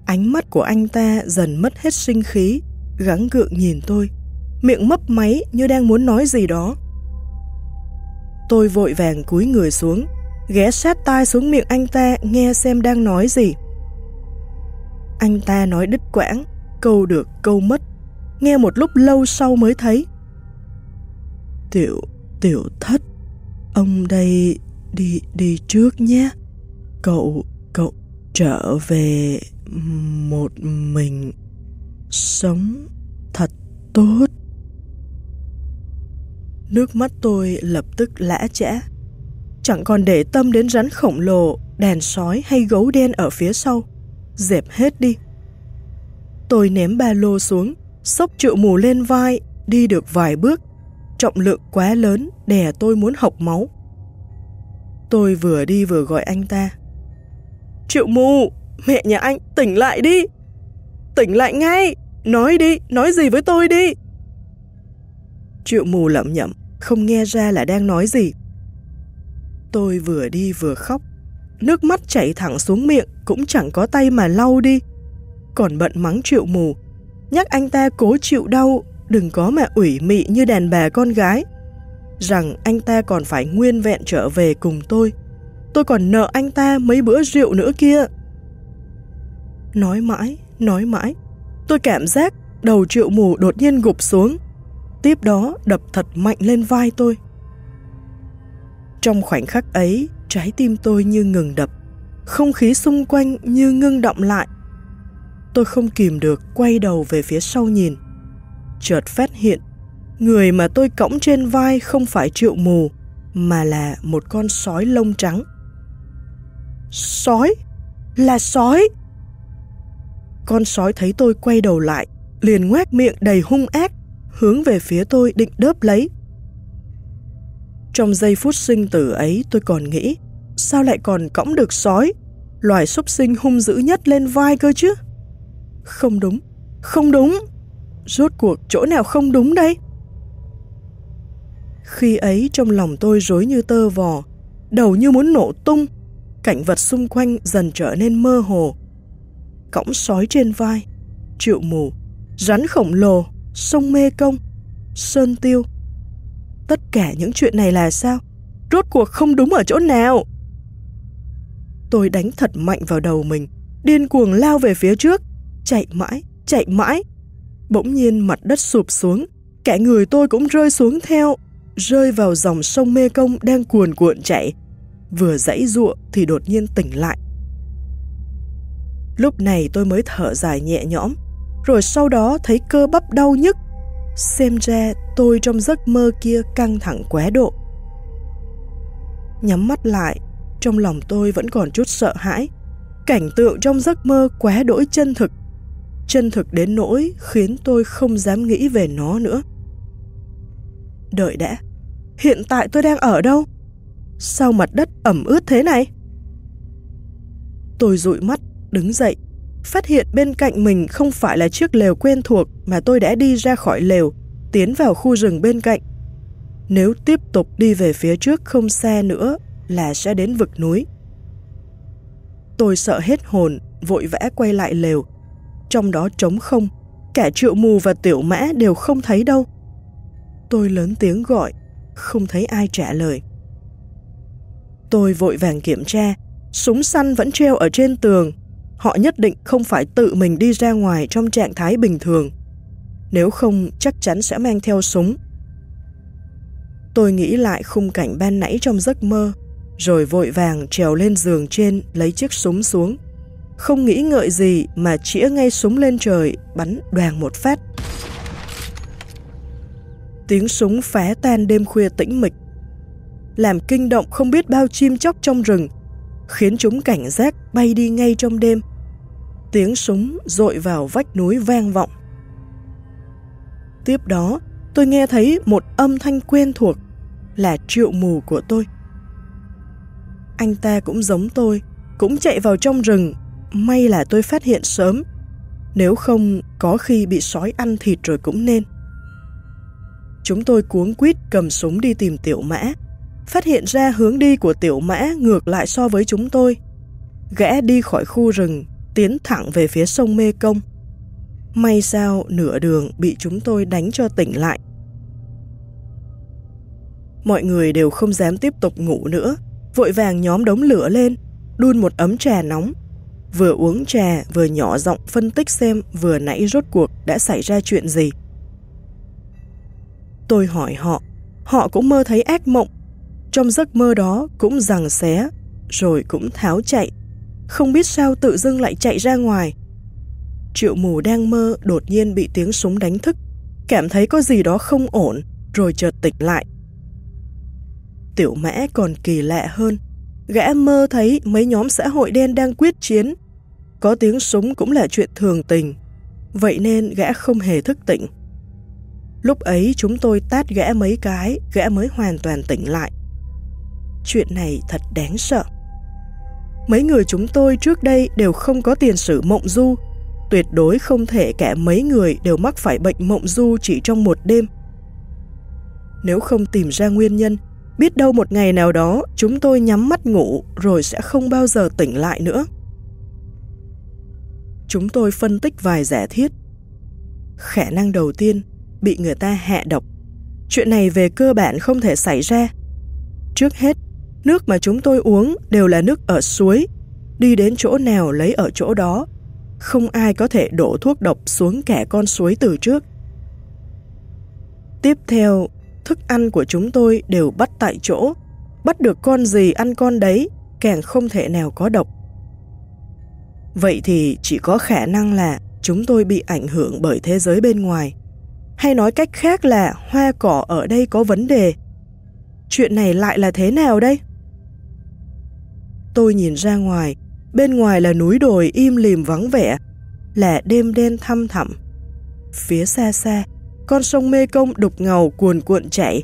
Ánh mắt của anh ta dần mất hết sinh khí, gắng gượng nhìn tôi, miệng mấp máy như đang muốn nói gì đó. Tôi vội vàng cúi người xuống, ghé sát tai xuống miệng anh ta nghe xem đang nói gì. Anh ta nói đứt quãng, câu được câu mất, nghe một lúc lâu sau mới thấy. Tiểu, tiểu thất, ông đây đi, đi trước nhé. Cậu, cậu trở về một mình, sống thật tốt. Nước mắt tôi lập tức lã chã. Chẳng còn để tâm đến rắn khổng lồ, đèn sói hay gấu đen ở phía sau dẹp hết đi. Tôi ném ba lô xuống, xốc triệu mù lên vai, đi được vài bước. Trọng lượng quá lớn, đè tôi muốn học máu. Tôi vừa đi vừa gọi anh ta. Triệu mù, mẹ nhà anh, tỉnh lại đi. Tỉnh lại ngay, nói đi, nói gì với tôi đi. Triệu mù lẩm nhẩm, không nghe ra là đang nói gì. Tôi vừa đi vừa khóc, nước mắt chảy thẳng xuống miệng, cũng chẳng có tay mà lau đi. Còn bận mắng triệu mù, nhắc anh ta cố chịu đau, đừng có mà ủy mị như đàn bà con gái, rằng anh ta còn phải nguyên vẹn trở về cùng tôi. Tôi còn nợ anh ta mấy bữa rượu nữa kia. Nói mãi, nói mãi, tôi cảm giác đầu triệu mù đột nhiên gục xuống, tiếp đó đập thật mạnh lên vai tôi. Trong khoảnh khắc ấy, trái tim tôi như ngừng đập, không khí xung quanh như ngưng động lại. Tôi không kìm được quay đầu về phía sau nhìn. Chợt phát hiện, người mà tôi cõng trên vai không phải triệu mù, mà là một con sói lông trắng. Sói? Là sói? Con sói thấy tôi quay đầu lại, liền ngoác miệng đầy hung ác, hướng về phía tôi định đớp lấy. Trong giây phút sinh tử ấy tôi còn nghĩ, sao lại còn cõng được sói, loài súc sinh hung dữ nhất lên vai cơ chứ? Không đúng, không đúng. Rốt cuộc chỗ nào không đúng đây? Khi ấy trong lòng tôi rối như tơ vò, đầu như muốn nổ tung, cảnh vật xung quanh dần trở nên mơ hồ. Cõng sói trên vai, triệu mù, rắn khổng lồ, sông Mê Công, Sơn Tiêu. Tất cả những chuyện này là sao? Rốt cuộc không đúng ở chỗ nào? Tôi đánh thật mạnh vào đầu mình, điên cuồng lao về phía trước, chạy mãi, chạy mãi. Bỗng nhiên mặt đất sụp xuống, cả người tôi cũng rơi xuống theo, rơi vào dòng sông Mê Công đang cuồn cuộn chạy. Vừa dãy ruộng thì đột nhiên tỉnh lại. Lúc này tôi mới thở dài nhẹ nhõm, rồi sau đó thấy cơ bắp đau nhức. Xem ra tôi trong giấc mơ kia căng thẳng quá độ. Nhắm mắt lại, trong lòng tôi vẫn còn chút sợ hãi. Cảnh tượng trong giấc mơ quá đỗi chân thực. Chân thực đến nỗi khiến tôi không dám nghĩ về nó nữa. Đợi đã, hiện tại tôi đang ở đâu? Sao mặt đất ẩm ướt thế này? Tôi dụi mắt, đứng dậy, phát hiện bên cạnh mình không phải là chiếc lều quen thuộc mà tôi đã đi ra khỏi lều, tiến vào khu rừng bên cạnh. Nếu tiếp tục đi về phía trước không xa nữa là sẽ đến vực núi. Tôi sợ hết hồn, vội vã quay lại lều. Trong đó trống không, cả triệu mù và tiểu mã đều không thấy đâu. Tôi lớn tiếng gọi, không thấy ai trả lời. Tôi vội vàng kiểm tra, súng săn vẫn treo ở trên tường. Họ nhất định không phải tự mình đi ra ngoài trong trạng thái bình thường. Nếu không, chắc chắn sẽ mang theo súng. Tôi nghĩ lại khung cảnh ban nãy trong giấc mơ, rồi vội vàng trèo lên giường trên lấy chiếc súng xuống. Không nghĩ ngợi gì mà chĩa ngay súng lên trời, bắn đoàn một phát. Tiếng súng phá tan đêm khuya tĩnh mịch, làm kinh động không biết bao chim chóc trong rừng, khiến chúng cảnh giác bay đi ngay trong đêm. Tiếng súng dội vào vách núi vang vọng. Tiếp đó, tôi nghe thấy một âm thanh quen thuộc là triệu mù của tôi. Anh ta cũng giống tôi, cũng chạy vào trong rừng, may là tôi phát hiện sớm, nếu không có khi bị sói ăn thịt rồi cũng nên. Chúng tôi cuống quýt cầm súng đi tìm tiểu mã, phát hiện ra hướng đi của tiểu mã ngược lại so với chúng tôi. Gã đi khỏi khu rừng, tiến thẳng về phía sông Mê Công. May sao nửa đường bị chúng tôi đánh cho tỉnh lại. Mọi người đều không dám tiếp tục ngủ nữa, vội vàng nhóm đống lửa lên, đun một ấm trà nóng. Vừa uống trà vừa nhỏ giọng phân tích xem vừa nãy rốt cuộc đã xảy ra chuyện gì. Tôi hỏi họ, họ cũng mơ thấy ác mộng. Trong giấc mơ đó cũng rằng xé, rồi cũng tháo chạy. Không biết sao tự dưng lại chạy ra ngoài. Triệu mù đang mơ đột nhiên bị tiếng súng đánh thức, cảm thấy có gì đó không ổn, rồi chợt tỉnh lại. Tiểu mẽ còn kỳ lạ hơn, gã mơ thấy mấy nhóm xã hội đen đang quyết chiến. Có tiếng súng cũng là chuyện thường tình, vậy nên gã không hề thức tỉnh. Lúc ấy chúng tôi tát gã mấy cái, gã mới hoàn toàn tỉnh lại. Chuyện này thật đáng sợ. Mấy người chúng tôi trước đây đều không có tiền sử mộng du, tuyệt đối không thể cả mấy người đều mắc phải bệnh mộng du chỉ trong một đêm. Nếu không tìm ra nguyên nhân, biết đâu một ngày nào đó chúng tôi nhắm mắt ngủ rồi sẽ không bao giờ tỉnh lại nữa. Chúng tôi phân tích vài giả thiết. Khả năng đầu tiên bị người ta hạ độc, Chuyện này về cơ bản không thể xảy ra. Trước hết, nước mà chúng tôi uống đều là nước ở suối, đi đến chỗ nào lấy ở chỗ đó. Không ai có thể đổ thuốc độc xuống kẻ con suối từ trước. Tiếp theo, thức ăn của chúng tôi đều bắt tại chỗ, bắt được con gì ăn con đấy, càng không thể nào có độc. Vậy thì chỉ có khả năng là chúng tôi bị ảnh hưởng bởi thế giới bên ngoài. Hay nói cách khác là hoa cỏ ở đây có vấn đề. Chuyện này lại là thế nào đây? Tôi nhìn ra ngoài, bên ngoài là núi đồi im lìm vắng vẻ, là đêm đen thăm thẳm. Phía xa xa, con sông Mê Công đục ngầu cuồn cuộn chảy.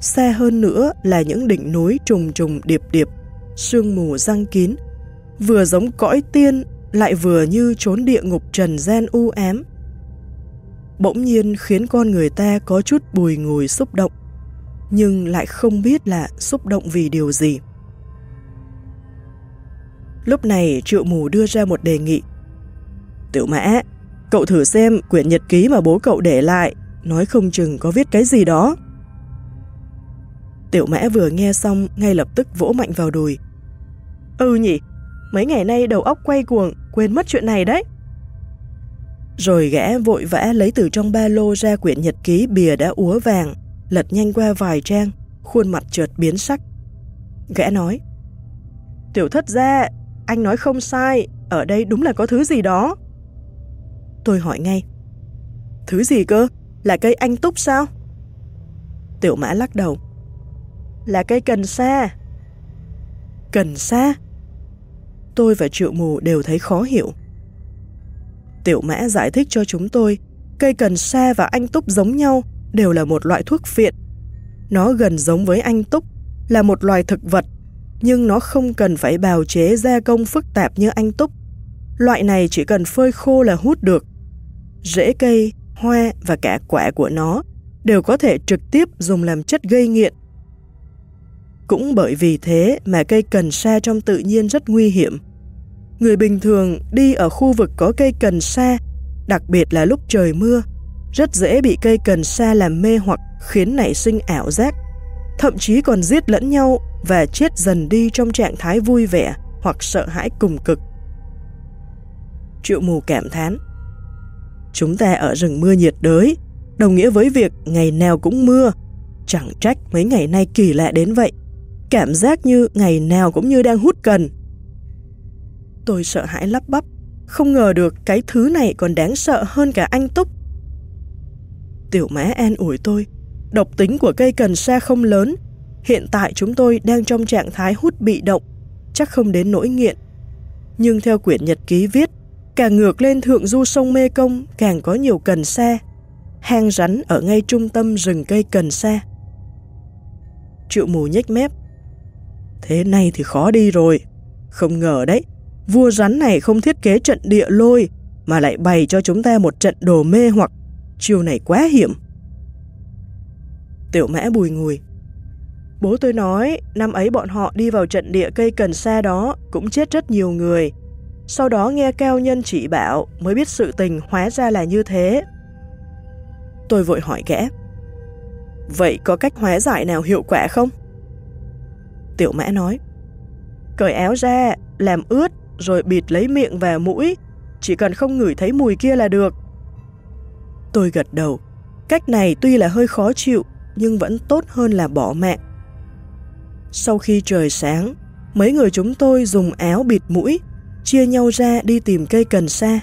Xa hơn nữa là những đỉnh núi trùng trùng điệp điệp, sương mù răng kín, vừa giống cõi tiên lại vừa như trốn địa ngục trần gian u ám. Bỗng nhiên khiến con người ta có chút bùi ngùi xúc động, nhưng lại không biết là xúc động vì điều gì. Lúc này triệu mù đưa ra một đề nghị. Tiểu mã, cậu thử xem quyển nhật ký mà bố cậu để lại, nói không chừng có viết cái gì đó. Tiểu mã vừa nghe xong ngay lập tức vỗ mạnh vào đùi. Ừ nhỉ, mấy ngày nay đầu óc quay cuồng, quên mất chuyện này đấy. Rồi gã vội vã lấy từ trong ba lô ra quyển nhật ký bìa đã úa vàng, lật nhanh qua vài trang, khuôn mặt chợt biến sắc. Gã nói, Tiểu thất ra, anh nói không sai, ở đây đúng là có thứ gì đó. Tôi hỏi ngay, Thứ gì cơ? Là cây anh túc sao? Tiểu mã lắc đầu. Là cây cần sa. Cần sa? Tôi và triệu mù đều thấy khó hiểu. Tiểu mã giải thích cho chúng tôi, cây cần sa và anh túc giống nhau, đều là một loại thuốc phiện. Nó gần giống với anh túc, là một loài thực vật, nhưng nó không cần phải bào chế gia công phức tạp như anh túc. Loại này chỉ cần phơi khô là hút được. Rễ cây, hoa và cả quả của nó đều có thể trực tiếp dùng làm chất gây nghiện. Cũng bởi vì thế mà cây cần sa trong tự nhiên rất nguy hiểm. Người bình thường đi ở khu vực có cây cần sa, đặc biệt là lúc trời mưa, rất dễ bị cây cần sa làm mê hoặc khiến nảy sinh ảo giác, thậm chí còn giết lẫn nhau và chết dần đi trong trạng thái vui vẻ hoặc sợ hãi cùng cực. Triệu mù cảm thán Chúng ta ở rừng mưa nhiệt đới, đồng nghĩa với việc ngày nào cũng mưa. Chẳng trách mấy ngày nay kỳ lạ đến vậy. Cảm giác như ngày nào cũng như đang hút cần. Tôi sợ hãi lắp bắp, không ngờ được cái thứ này còn đáng sợ hơn cả anh Túc. Tiểu má an ủi tôi, độc tính của cây cần sa không lớn, hiện tại chúng tôi đang trong trạng thái hút bị động, chắc không đến nỗi nghiện. Nhưng theo quyển nhật ký viết, Càng ngược lên thượng du sông Mê Công càng có nhiều cần sa, hang rắn ở ngay trung tâm rừng cây cần sa. Triệu mù nhếch mép. Thế này thì khó đi rồi. Không ngờ đấy, vua rắn này không thiết kế trận địa lôi mà lại bày cho chúng ta một trận đồ mê hoặc chiều này quá hiểm. Tiểu mã bùi ngùi. Bố tôi nói, năm ấy bọn họ đi vào trận địa cây cần sa đó cũng chết rất nhiều người, sau đó nghe cao nhân chỉ bảo mới biết sự tình hóa ra là như thế. Tôi vội hỏi kẽ. Vậy có cách hóa giải nào hiệu quả không? Tiểu mã nói. Cởi áo ra, làm ướt, rồi bịt lấy miệng và mũi. Chỉ cần không ngửi thấy mùi kia là được. Tôi gật đầu. Cách này tuy là hơi khó chịu, nhưng vẫn tốt hơn là bỏ mạng. Sau khi trời sáng, mấy người chúng tôi dùng áo bịt mũi, chia nhau ra đi tìm cây cần sa.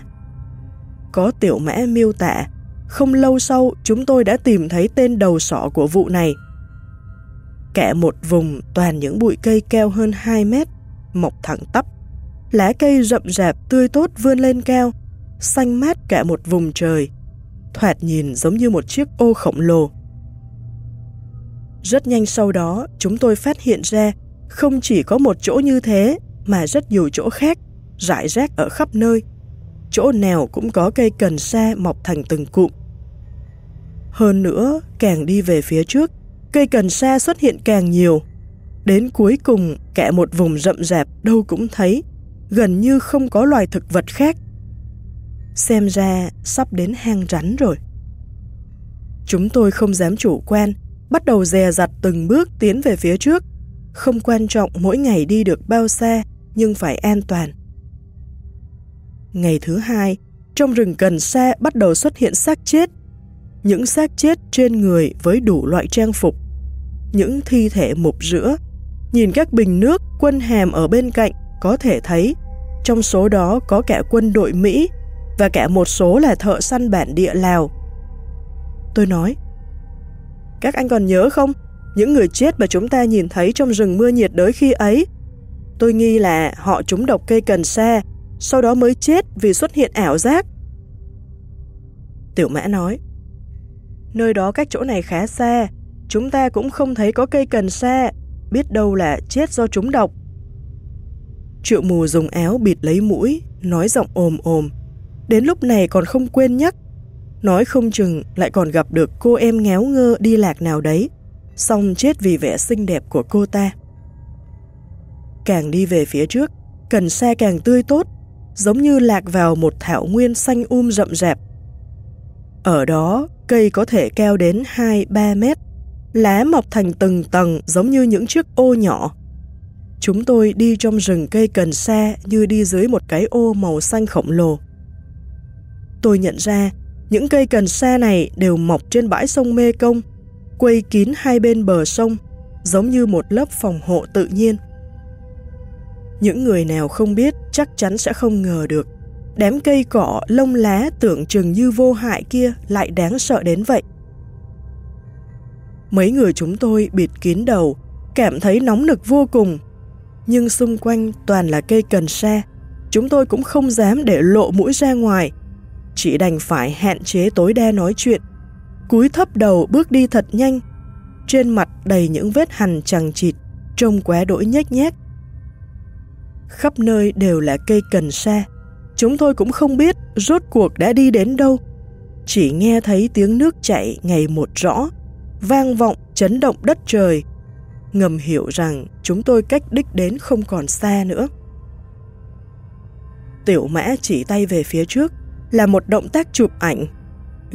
Có tiểu mã miêu tả, không lâu sau chúng tôi đã tìm thấy tên đầu sọ của vụ này. Cả một vùng toàn những bụi cây keo hơn 2 mét, mọc thẳng tắp. Lá cây rậm rạp tươi tốt vươn lên cao, xanh mát cả một vùng trời. Thoạt nhìn giống như một chiếc ô khổng lồ. Rất nhanh sau đó, chúng tôi phát hiện ra không chỉ có một chỗ như thế mà rất nhiều chỗ khác rải rác ở khắp nơi. Chỗ nào cũng có cây cần sa mọc thành từng cụm. Hơn nữa, càng đi về phía trước, cây cần sa xuất hiện càng nhiều. Đến cuối cùng, cả một vùng rậm rạp đâu cũng thấy, gần như không có loài thực vật khác. Xem ra sắp đến hang rắn rồi. Chúng tôi không dám chủ quan, bắt đầu dè dặt từng bước tiến về phía trước. Không quan trọng mỗi ngày đi được bao xa, nhưng phải an toàn. Ngày thứ hai, trong rừng cần xe bắt đầu xuất hiện xác chết. Những xác chết trên người với đủ loại trang phục. Những thi thể mục rữa. Nhìn các bình nước, quân hàm ở bên cạnh có thể thấy trong số đó có cả quân đội Mỹ và cả một số là thợ săn bản địa Lào. Tôi nói, các anh còn nhớ không? Những người chết mà chúng ta nhìn thấy trong rừng mưa nhiệt đới khi ấy. Tôi nghi là họ trúng độc cây cần sa, sau đó mới chết vì xuất hiện ảo giác. Tiểu mã nói, nơi đó cách chỗ này khá xa, chúng ta cũng không thấy có cây cần sa, biết đâu là chết do trúng độc. Triệu mù dùng áo bịt lấy mũi, nói giọng ồm ồm. Đến lúc này còn không quên nhắc. Nói không chừng lại còn gặp được cô em ngéo ngơ đi lạc nào đấy, xong chết vì vẻ xinh đẹp của cô ta. Càng đi về phía trước, cần xe càng tươi tốt, giống như lạc vào một thảo nguyên xanh um rậm rạp. Ở đó, cây có thể cao đến 2-3 mét, lá mọc thành từng tầng giống như những chiếc ô nhỏ Chúng tôi đi trong rừng cây cần sa như đi dưới một cái ô màu xanh khổng lồ. Tôi nhận ra những cây cần sa này đều mọc trên bãi sông Mê Công, quây kín hai bên bờ sông, giống như một lớp phòng hộ tự nhiên. Những người nào không biết chắc chắn sẽ không ngờ được đám cây cỏ lông lá tưởng chừng như vô hại kia lại đáng sợ đến vậy. Mấy người chúng tôi bịt kín đầu, cảm thấy nóng nực vô cùng nhưng xung quanh toàn là cây cần sa, chúng tôi cũng không dám để lộ mũi ra ngoài, chị đành phải hạn chế tối đa nói chuyện, cúi thấp đầu bước đi thật nhanh, trên mặt đầy những vết hằn chằng chịt, trông quá đỗi nhếch nhác. Khắp nơi đều là cây cần sa, chúng tôi cũng không biết rốt cuộc đã đi đến đâu, chỉ nghe thấy tiếng nước chảy ngày một rõ, vang vọng chấn động đất trời, ngầm hiểu rằng chúng tôi cách đích đến không còn xa nữa. Tiểu mã chỉ tay về phía trước là một động tác chụp ảnh.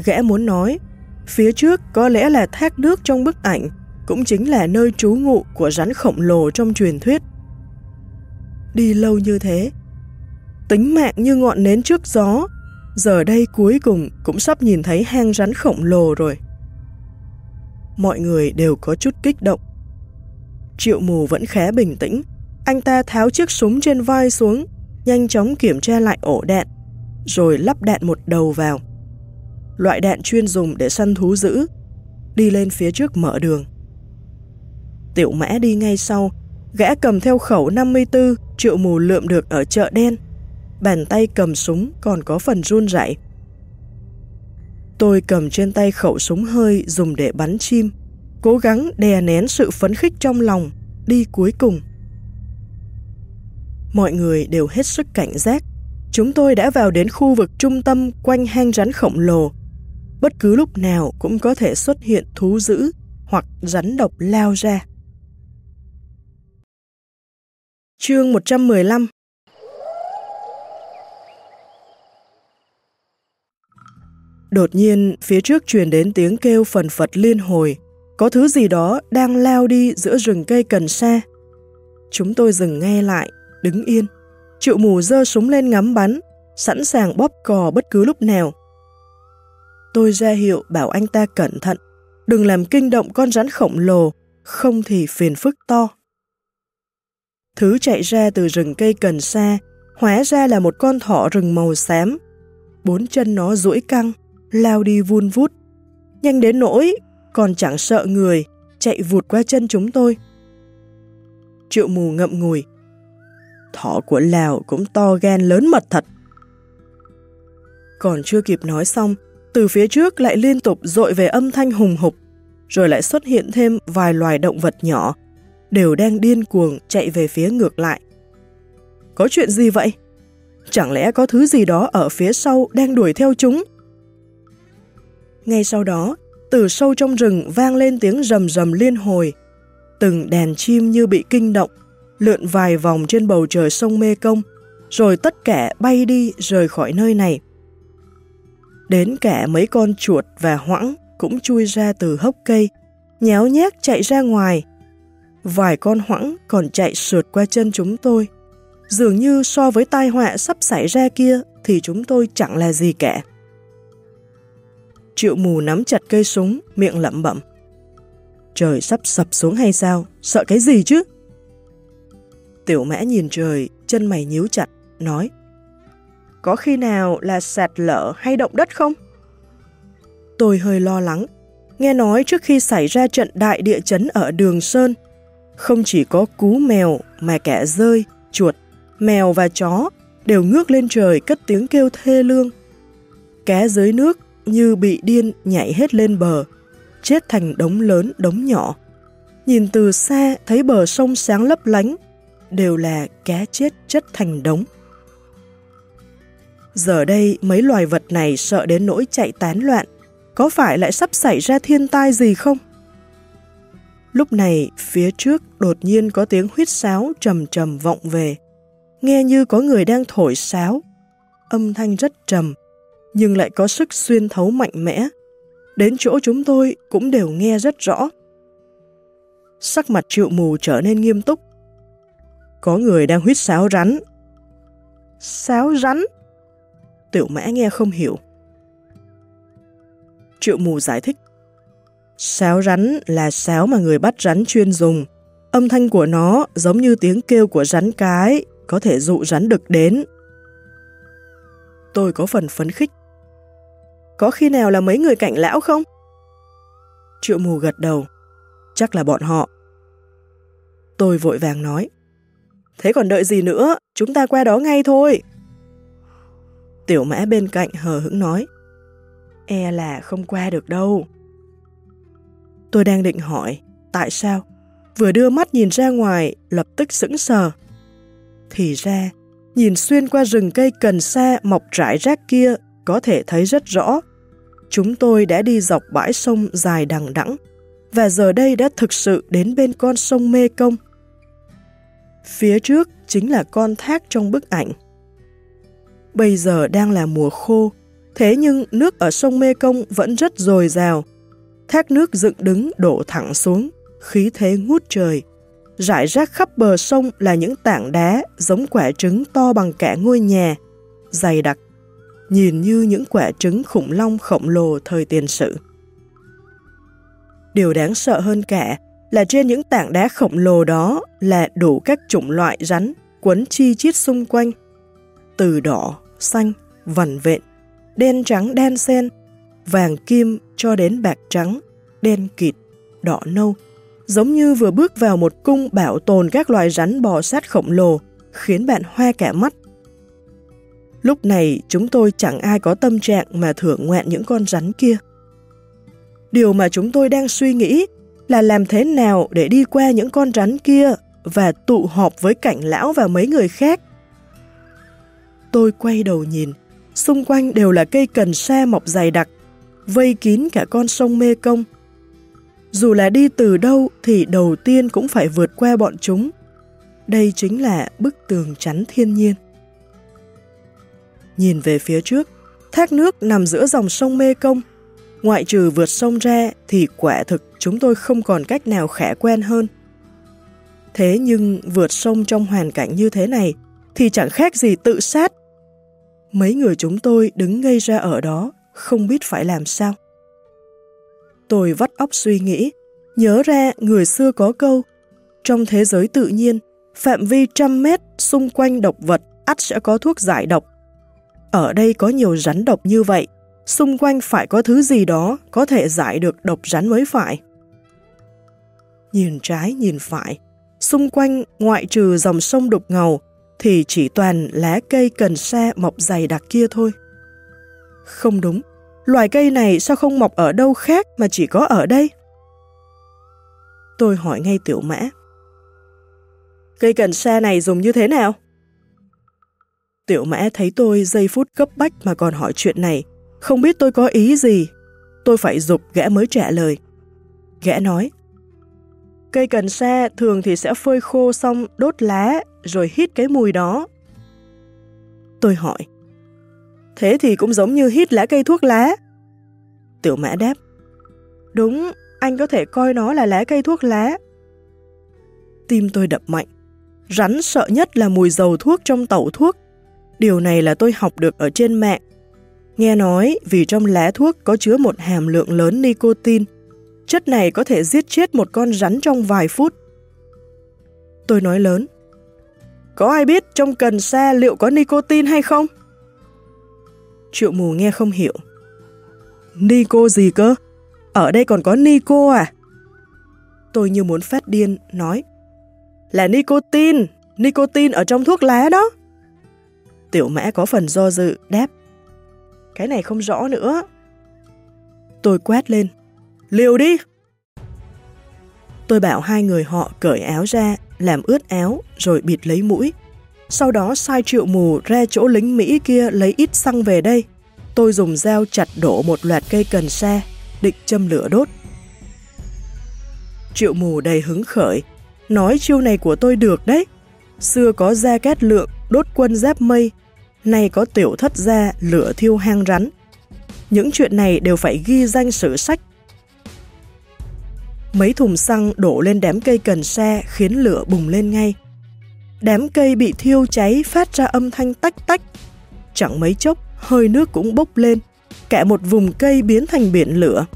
Gã muốn nói, phía trước có lẽ là thác nước trong bức ảnh, cũng chính là nơi trú ngụ của rắn khổng lồ trong truyền thuyết. Đi lâu như thế, tính mạng như ngọn nến trước gió, giờ đây cuối cùng cũng sắp nhìn thấy hang rắn khổng lồ rồi. Mọi người đều có chút kích động. Triệu mù vẫn khá bình tĩnh. Anh ta tháo chiếc súng trên vai xuống, nhanh chóng kiểm tra lại ổ đạn, rồi lắp đạn một đầu vào. Loại đạn chuyên dùng để săn thú dữ, đi lên phía trước mở đường. Tiểu mã đi ngay sau, gã cầm theo khẩu 54 triệu mù lượm được ở chợ đen. Bàn tay cầm súng còn có phần run rẩy. Tôi cầm trên tay khẩu súng hơi dùng để bắn chim cố gắng đè nén sự phấn khích trong lòng, đi cuối cùng. Mọi người đều hết sức cảnh giác. Chúng tôi đã vào đến khu vực trung tâm quanh hang rắn khổng lồ. Bất cứ lúc nào cũng có thể xuất hiện thú dữ hoặc rắn độc lao ra. Chương 115 Đột nhiên, phía trước truyền đến tiếng kêu phần phật liên hồi, có thứ gì đó đang lao đi giữa rừng cây cần sa. Chúng tôi dừng nghe lại, đứng yên. Triệu mù dơ súng lên ngắm bắn, sẵn sàng bóp cò bất cứ lúc nào. Tôi ra hiệu bảo anh ta cẩn thận, đừng làm kinh động con rắn khổng lồ, không thì phiền phức to. Thứ chạy ra từ rừng cây cần xa, hóa ra là một con thỏ rừng màu xám. Bốn chân nó duỗi căng, lao đi vun vút. Nhanh đến nỗi còn chẳng sợ người, chạy vụt qua chân chúng tôi. Triệu mù ngậm ngùi. Thỏ của Lào cũng to gan lớn mật thật. Còn chưa kịp nói xong, từ phía trước lại liên tục dội về âm thanh hùng hục, rồi lại xuất hiện thêm vài loài động vật nhỏ, đều đang điên cuồng chạy về phía ngược lại. Có chuyện gì vậy? Chẳng lẽ có thứ gì đó ở phía sau đang đuổi theo chúng? Ngay sau đó, từ sâu trong rừng vang lên tiếng rầm rầm liên hồi. Từng đàn chim như bị kinh động, lượn vài vòng trên bầu trời sông Mê Công, rồi tất cả bay đi rời khỏi nơi này. Đến cả mấy con chuột và hoãng cũng chui ra từ hốc cây, nhéo nhác chạy ra ngoài. Vài con hoãng còn chạy sượt qua chân chúng tôi. Dường như so với tai họa sắp xảy ra kia thì chúng tôi chẳng là gì cả. Triệu mù nắm chặt cây súng, miệng lẩm bẩm. Trời sắp sập xuống hay sao? Sợ cái gì chứ? Tiểu mã nhìn trời, chân mày nhíu chặt, nói Có khi nào là sạt lở hay động đất không? Tôi hơi lo lắng. Nghe nói trước khi xảy ra trận đại địa chấn ở Đường Sơn, không chỉ có cú mèo mà cả rơi, chuột, mèo và chó đều ngước lên trời cất tiếng kêu thê lương. Cá dưới nước như bị điên nhảy hết lên bờ, chết thành đống lớn đống nhỏ. Nhìn từ xa thấy bờ sông sáng lấp lánh, đều là cá chết chất thành đống. Giờ đây mấy loài vật này sợ đến nỗi chạy tán loạn, có phải lại sắp xảy ra thiên tai gì không? Lúc này, phía trước đột nhiên có tiếng huyết sáo trầm trầm vọng về. Nghe như có người đang thổi sáo. Âm thanh rất trầm, nhưng lại có sức xuyên thấu mạnh mẽ. Đến chỗ chúng tôi cũng đều nghe rất rõ. Sắc mặt triệu mù trở nên nghiêm túc. Có người đang huyết sáo rắn. Sáo rắn? Tiểu mã nghe không hiểu. Triệu mù giải thích. Sáo rắn là sáo mà người bắt rắn chuyên dùng. Âm thanh của nó giống như tiếng kêu của rắn cái, có thể dụ rắn đực đến. Tôi có phần phấn khích. Có khi nào là mấy người cảnh lão không? Triệu mù gật đầu. Chắc là bọn họ. Tôi vội vàng nói. Thế còn đợi gì nữa, chúng ta qua đó ngay thôi. Tiểu mã bên cạnh hờ hững nói. E là không qua được đâu. Tôi đang định hỏi, tại sao? Vừa đưa mắt nhìn ra ngoài, lập tức sững sờ. Thì ra, nhìn xuyên qua rừng cây cần sa mọc rải rác kia có thể thấy rất rõ. Chúng tôi đã đi dọc bãi sông dài đằng đẵng và giờ đây đã thực sự đến bên con sông Mê Công. Phía trước chính là con thác trong bức ảnh. Bây giờ đang là mùa khô, thế nhưng nước ở sông Mê Công vẫn rất dồi dào, thác nước dựng đứng đổ thẳng xuống, khí thế ngút trời. Rải rác khắp bờ sông là những tảng đá giống quả trứng to bằng cả ngôi nhà, dày đặc, nhìn như những quả trứng khủng long khổng lồ thời tiền sử. Điều đáng sợ hơn cả là trên những tảng đá khổng lồ đó là đủ các chủng loại rắn quấn chi chít xung quanh, từ đỏ, xanh, vằn vện, đen trắng đen xen, vàng kim cho đến bạc trắng, đen kịt, đỏ nâu, giống như vừa bước vào một cung bảo tồn các loài rắn bò sát khổng lồ, khiến bạn hoa cả mắt. Lúc này chúng tôi chẳng ai có tâm trạng mà thưởng ngoạn những con rắn kia. Điều mà chúng tôi đang suy nghĩ là làm thế nào để đi qua những con rắn kia và tụ họp với cảnh lão và mấy người khác. Tôi quay đầu nhìn, xung quanh đều là cây cần sa mọc dày đặc, vây kín cả con sông Mê Công. Dù là đi từ đâu thì đầu tiên cũng phải vượt qua bọn chúng. Đây chính là bức tường chắn thiên nhiên. Nhìn về phía trước, thác nước nằm giữa dòng sông Mê Công. Ngoại trừ vượt sông ra thì quả thực chúng tôi không còn cách nào khả quen hơn. Thế nhưng vượt sông trong hoàn cảnh như thế này thì chẳng khác gì tự sát. Mấy người chúng tôi đứng ngây ra ở đó, không biết phải làm sao. Tôi vắt óc suy nghĩ, nhớ ra người xưa có câu, trong thế giới tự nhiên, phạm vi trăm mét xung quanh độc vật ắt sẽ có thuốc giải độc. Ở đây có nhiều rắn độc như vậy, xung quanh phải có thứ gì đó có thể giải được độc rắn mới phải. Nhìn trái nhìn phải, xung quanh ngoại trừ dòng sông đục ngầu thì chỉ toàn lá cây cần sa mọc dày đặc kia thôi. Không đúng, loài cây này sao không mọc ở đâu khác mà chỉ có ở đây? Tôi hỏi ngay tiểu mã. Cây cần sa này dùng như thế nào? Tiểu mã thấy tôi giây phút cấp bách mà còn hỏi chuyện này, không biết tôi có ý gì. Tôi phải dục gã mới trả lời. Gã nói, cây cần sa thường thì sẽ phơi khô xong đốt lá rồi hít cái mùi đó. Tôi hỏi, thế thì cũng giống như hít lá cây thuốc lá. Tiểu mã đáp, đúng, anh có thể coi nó là lá cây thuốc lá. Tim tôi đập mạnh. Rắn sợ nhất là mùi dầu thuốc trong tẩu thuốc. Điều này là tôi học được ở trên mạng. Nghe nói vì trong lá thuốc có chứa một hàm lượng lớn nicotine. Chất này có thể giết chết một con rắn trong vài phút. Tôi nói lớn. Có ai biết trong cần sa liệu có nicotine hay không? Triệu mù nghe không hiểu. Nico gì cơ? Ở đây còn có Nico à? Tôi như muốn phát điên, nói. Là nicotine, nicotine ở trong thuốc lá đó. Tiểu mã có phần do dự, đáp. Cái này không rõ nữa. Tôi quát lên. Liều đi! Tôi bảo hai người họ cởi áo ra, làm ướt áo, rồi bịt lấy mũi. Sau đó sai triệu mù ra chỗ lính Mỹ kia lấy ít xăng về đây. Tôi dùng dao chặt đổ một loạt cây cần sa, định châm lửa đốt. Triệu mù đầy hứng khởi, nói chiêu này của tôi được đấy. Xưa có gia cát lượng, đốt quân giáp mây, nay có tiểu thất gia, lửa thiêu hang rắn. Những chuyện này đều phải ghi danh sử sách. Mấy thùng xăng đổ lên đám cây cần sa khiến lửa bùng lên ngay. Đám cây bị thiêu cháy phát ra âm thanh tách tách. Chẳng mấy chốc, hơi nước cũng bốc lên, cả một vùng cây biến thành biển lửa.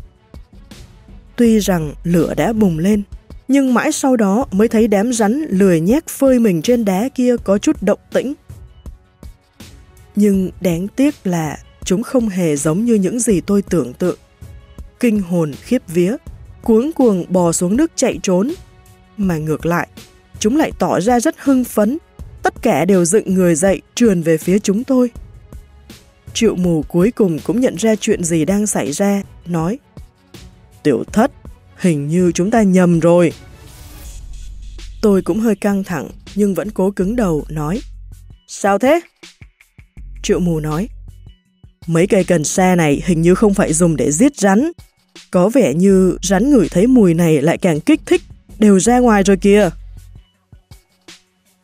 Tuy rằng lửa đã bùng lên, nhưng mãi sau đó mới thấy đám rắn lười nhét phơi mình trên đá kia có chút động tĩnh. Nhưng đáng tiếc là chúng không hề giống như những gì tôi tưởng tượng. Kinh hồn khiếp vía, cuống cuồng bò xuống nước chạy trốn. Mà ngược lại, chúng lại tỏ ra rất hưng phấn, tất cả đều dựng người dậy trườn về phía chúng tôi. Triệu mù cuối cùng cũng nhận ra chuyện gì đang xảy ra, nói Tiểu thất, hình như chúng ta nhầm rồi. Tôi cũng hơi căng thẳng, nhưng vẫn cố cứng đầu, nói Sao thế? Triệu mù nói Mấy cây cần sa này hình như không phải dùng để giết rắn. Có vẻ như rắn ngửi thấy mùi này lại càng kích thích, đều ra ngoài rồi kìa.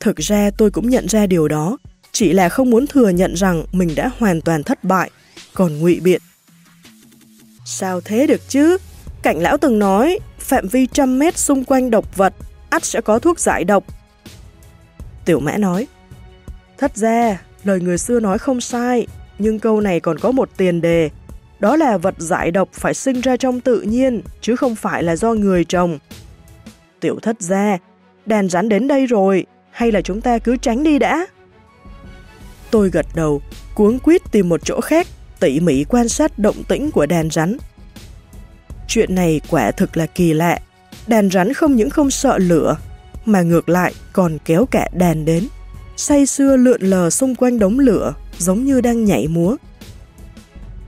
Thực ra tôi cũng nhận ra điều đó, chỉ là không muốn thừa nhận rằng mình đã hoàn toàn thất bại, còn ngụy biện. Sao thế được chứ? Cảnh lão từng nói, phạm vi trăm mét xung quanh độc vật, ắt sẽ có thuốc giải độc. Tiểu mã nói, Thật ra, lời người xưa nói không sai, nhưng câu này còn có một tiền đề. Đó là vật giải độc phải sinh ra trong tự nhiên, chứ không phải là do người trồng. Tiểu thất ra, đàn rắn đến đây rồi, hay là chúng ta cứ tránh đi đã? Tôi gật đầu, cuống quýt tìm một chỗ khác, tỉ mỉ quan sát động tĩnh của đàn rắn. Chuyện này quả thực là kỳ lạ. Đàn rắn không những không sợ lửa, mà ngược lại còn kéo cả đàn đến, say sưa lượn lờ xung quanh đống lửa, giống như đang nhảy múa.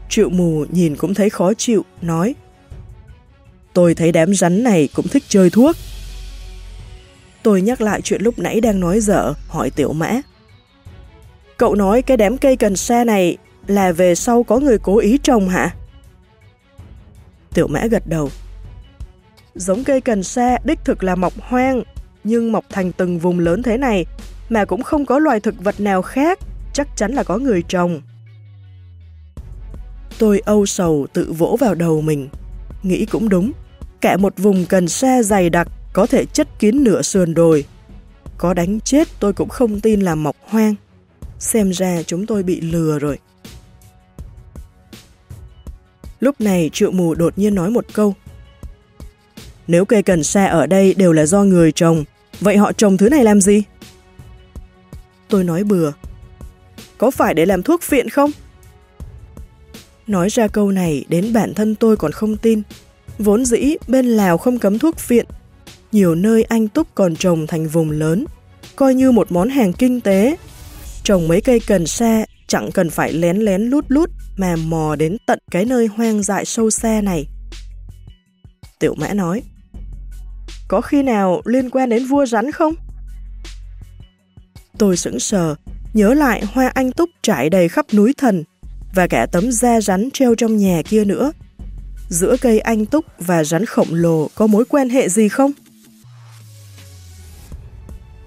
Triệu mù nhìn cũng thấy khó chịu, nói Tôi thấy đám rắn này cũng thích chơi thuốc. Tôi nhắc lại chuyện lúc nãy đang nói dở, hỏi tiểu mã. Cậu nói cái đám cây cần sa này là về sau có người cố ý trồng hả? Tiểu mã gật đầu. Giống cây cần sa đích thực là mọc hoang, nhưng mọc thành từng vùng lớn thế này mà cũng không có loài thực vật nào khác, chắc chắn là có người trồng. Tôi âu sầu tự vỗ vào đầu mình, nghĩ cũng đúng, cả một vùng cần sa dày đặc có thể chất kín nửa sườn đồi. Có đánh chết tôi cũng không tin là mọc hoang. Xem ra chúng tôi bị lừa rồi. Lúc này triệu mù đột nhiên nói một câu. Nếu cây cần sa ở đây đều là do người trồng, vậy họ trồng thứ này làm gì? Tôi nói bừa. Có phải để làm thuốc phiện không? Nói ra câu này đến bản thân tôi còn không tin. Vốn dĩ bên Lào không cấm thuốc phiện. Nhiều nơi anh Túc còn trồng thành vùng lớn, coi như một món hàng kinh tế Trồng mấy cây cần sa chẳng cần phải lén lén lút lút mà mò đến tận cái nơi hoang dại sâu xa này. Tiểu mã nói, có khi nào liên quan đến vua rắn không? Tôi sững sờ, nhớ lại hoa anh túc trải đầy khắp núi thần và cả tấm da rắn treo trong nhà kia nữa. Giữa cây anh túc và rắn khổng lồ có mối quan hệ gì không?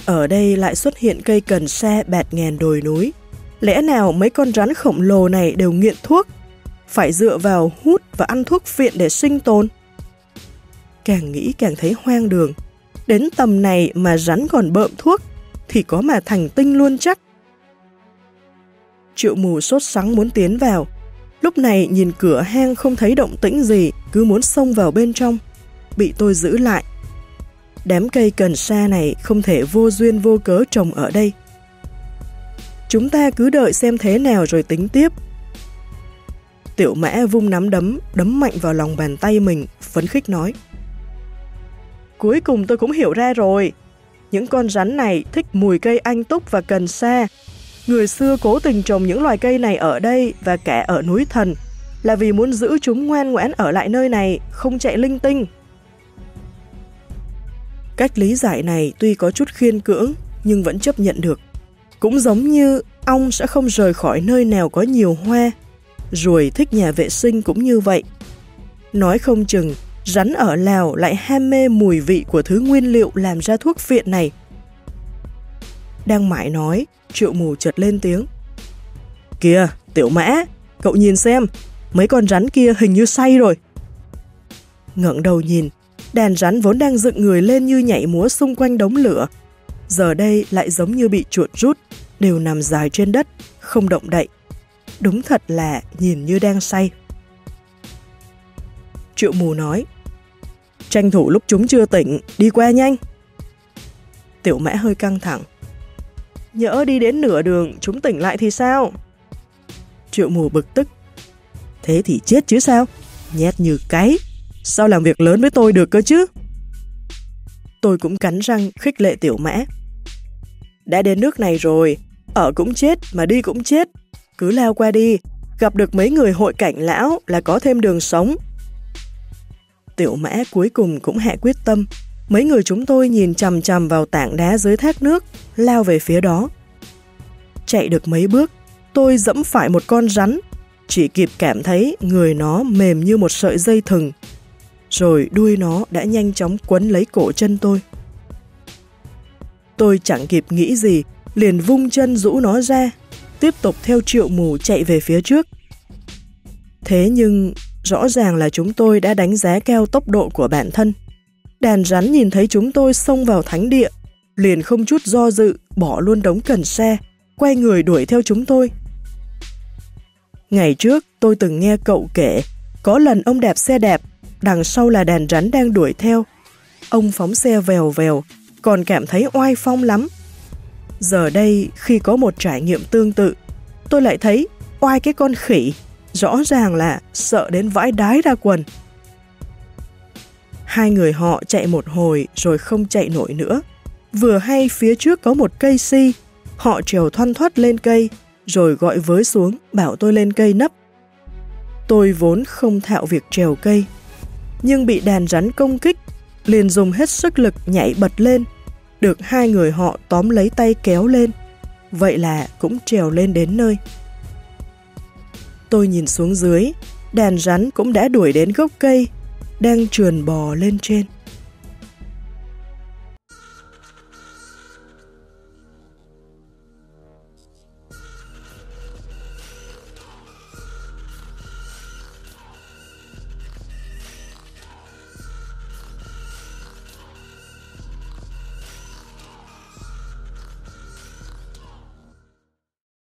Ở đây lại xuất hiện cây cần sa bạt ngàn đồi núi. Lẽ nào mấy con rắn khổng lồ này đều nghiện thuốc? Phải dựa vào hút và ăn thuốc phiện để sinh tồn? càng nghĩ càng thấy hoang đường. Đến tầm này mà rắn còn bợm thuốc, thì có mà thành tinh luôn chắc. Triệu mù sốt sắng muốn tiến vào. Lúc này nhìn cửa hang không thấy động tĩnh gì, cứ muốn xông vào bên trong. Bị tôi giữ lại. Đám cây cần sa này không thể vô duyên vô cớ trồng ở đây. Chúng ta cứ đợi xem thế nào rồi tính tiếp. Tiểu mã vung nắm đấm, đấm mạnh vào lòng bàn tay mình, phấn khích nói. Cuối cùng tôi cũng hiểu ra rồi. Những con rắn này thích mùi cây anh túc và cần sa. Người xưa cố tình trồng những loài cây này ở đây và cả ở núi thần là vì muốn giữ chúng ngoan ngoãn ở lại nơi này, không chạy linh tinh. Cách lý giải này tuy có chút khiên cưỡng, nhưng vẫn chấp nhận được. Cũng giống như ong sẽ không rời khỏi nơi nào có nhiều hoa, ruồi thích nhà vệ sinh cũng như vậy. Nói không chừng, rắn ở Lào lại ham mê mùi vị của thứ nguyên liệu làm ra thuốc phiện này. Đang mãi nói, triệu mù chợt lên tiếng. Kìa, tiểu mã, cậu nhìn xem, mấy con rắn kia hình như say rồi. ngẩng đầu nhìn, đàn rắn vốn đang dựng người lên như nhảy múa xung quanh đống lửa. Giờ đây lại giống như bị chuột rút, đều nằm dài trên đất, không động đậy. Đúng thật là nhìn như đang say. Triệu mù nói, tranh thủ lúc chúng chưa tỉnh, đi qua nhanh. Tiểu mã hơi căng thẳng. Nhỡ đi đến nửa đường, chúng tỉnh lại thì sao? Triệu mù bực tức. Thế thì chết chứ sao? Nhét như cái. Sao làm việc lớn với tôi được cơ chứ? Tôi cũng cắn răng khích lệ tiểu mã. Đã đến nước này rồi, ở cũng chết mà đi cũng chết. Cứ lao qua đi, gặp được mấy người hội cảnh lão là có thêm đường sống. Tiểu mã cuối cùng cũng hạ quyết tâm. Mấy người chúng tôi nhìn chầm chầm vào tảng đá dưới thác nước, lao về phía đó. Chạy được mấy bước, tôi dẫm phải một con rắn, chỉ kịp cảm thấy người nó mềm như một sợi dây thừng. Rồi đuôi nó đã nhanh chóng quấn lấy cổ chân tôi. Tôi chẳng kịp nghĩ gì, liền vung chân rũ nó ra, tiếp tục theo triệu mù chạy về phía trước. Thế nhưng, rõ ràng là chúng tôi đã đánh giá cao tốc độ của bản thân. Đàn rắn nhìn thấy chúng tôi xông vào thánh địa, liền không chút do dự, bỏ luôn đống cần xe, quay người đuổi theo chúng tôi. Ngày trước, tôi từng nghe cậu kể, có lần ông đạp xe đạp, đằng sau là đàn rắn đang đuổi theo. Ông phóng xe vèo vèo, còn cảm thấy oai phong lắm. Giờ đây, khi có một trải nghiệm tương tự, tôi lại thấy oai cái con khỉ, rõ ràng là sợ đến vãi đái ra quần. Hai người họ chạy một hồi rồi không chạy nổi nữa. Vừa hay phía trước có một cây si, họ trèo thoăn thoát lên cây, rồi gọi với xuống bảo tôi lên cây nấp. Tôi vốn không thạo việc trèo cây, nhưng bị đàn rắn công kích, liền dùng hết sức lực nhảy bật lên, được hai người họ tóm lấy tay kéo lên. Vậy là cũng trèo lên đến nơi. Tôi nhìn xuống dưới, đàn rắn cũng đã đuổi đến gốc cây, đang trườn bò lên trên.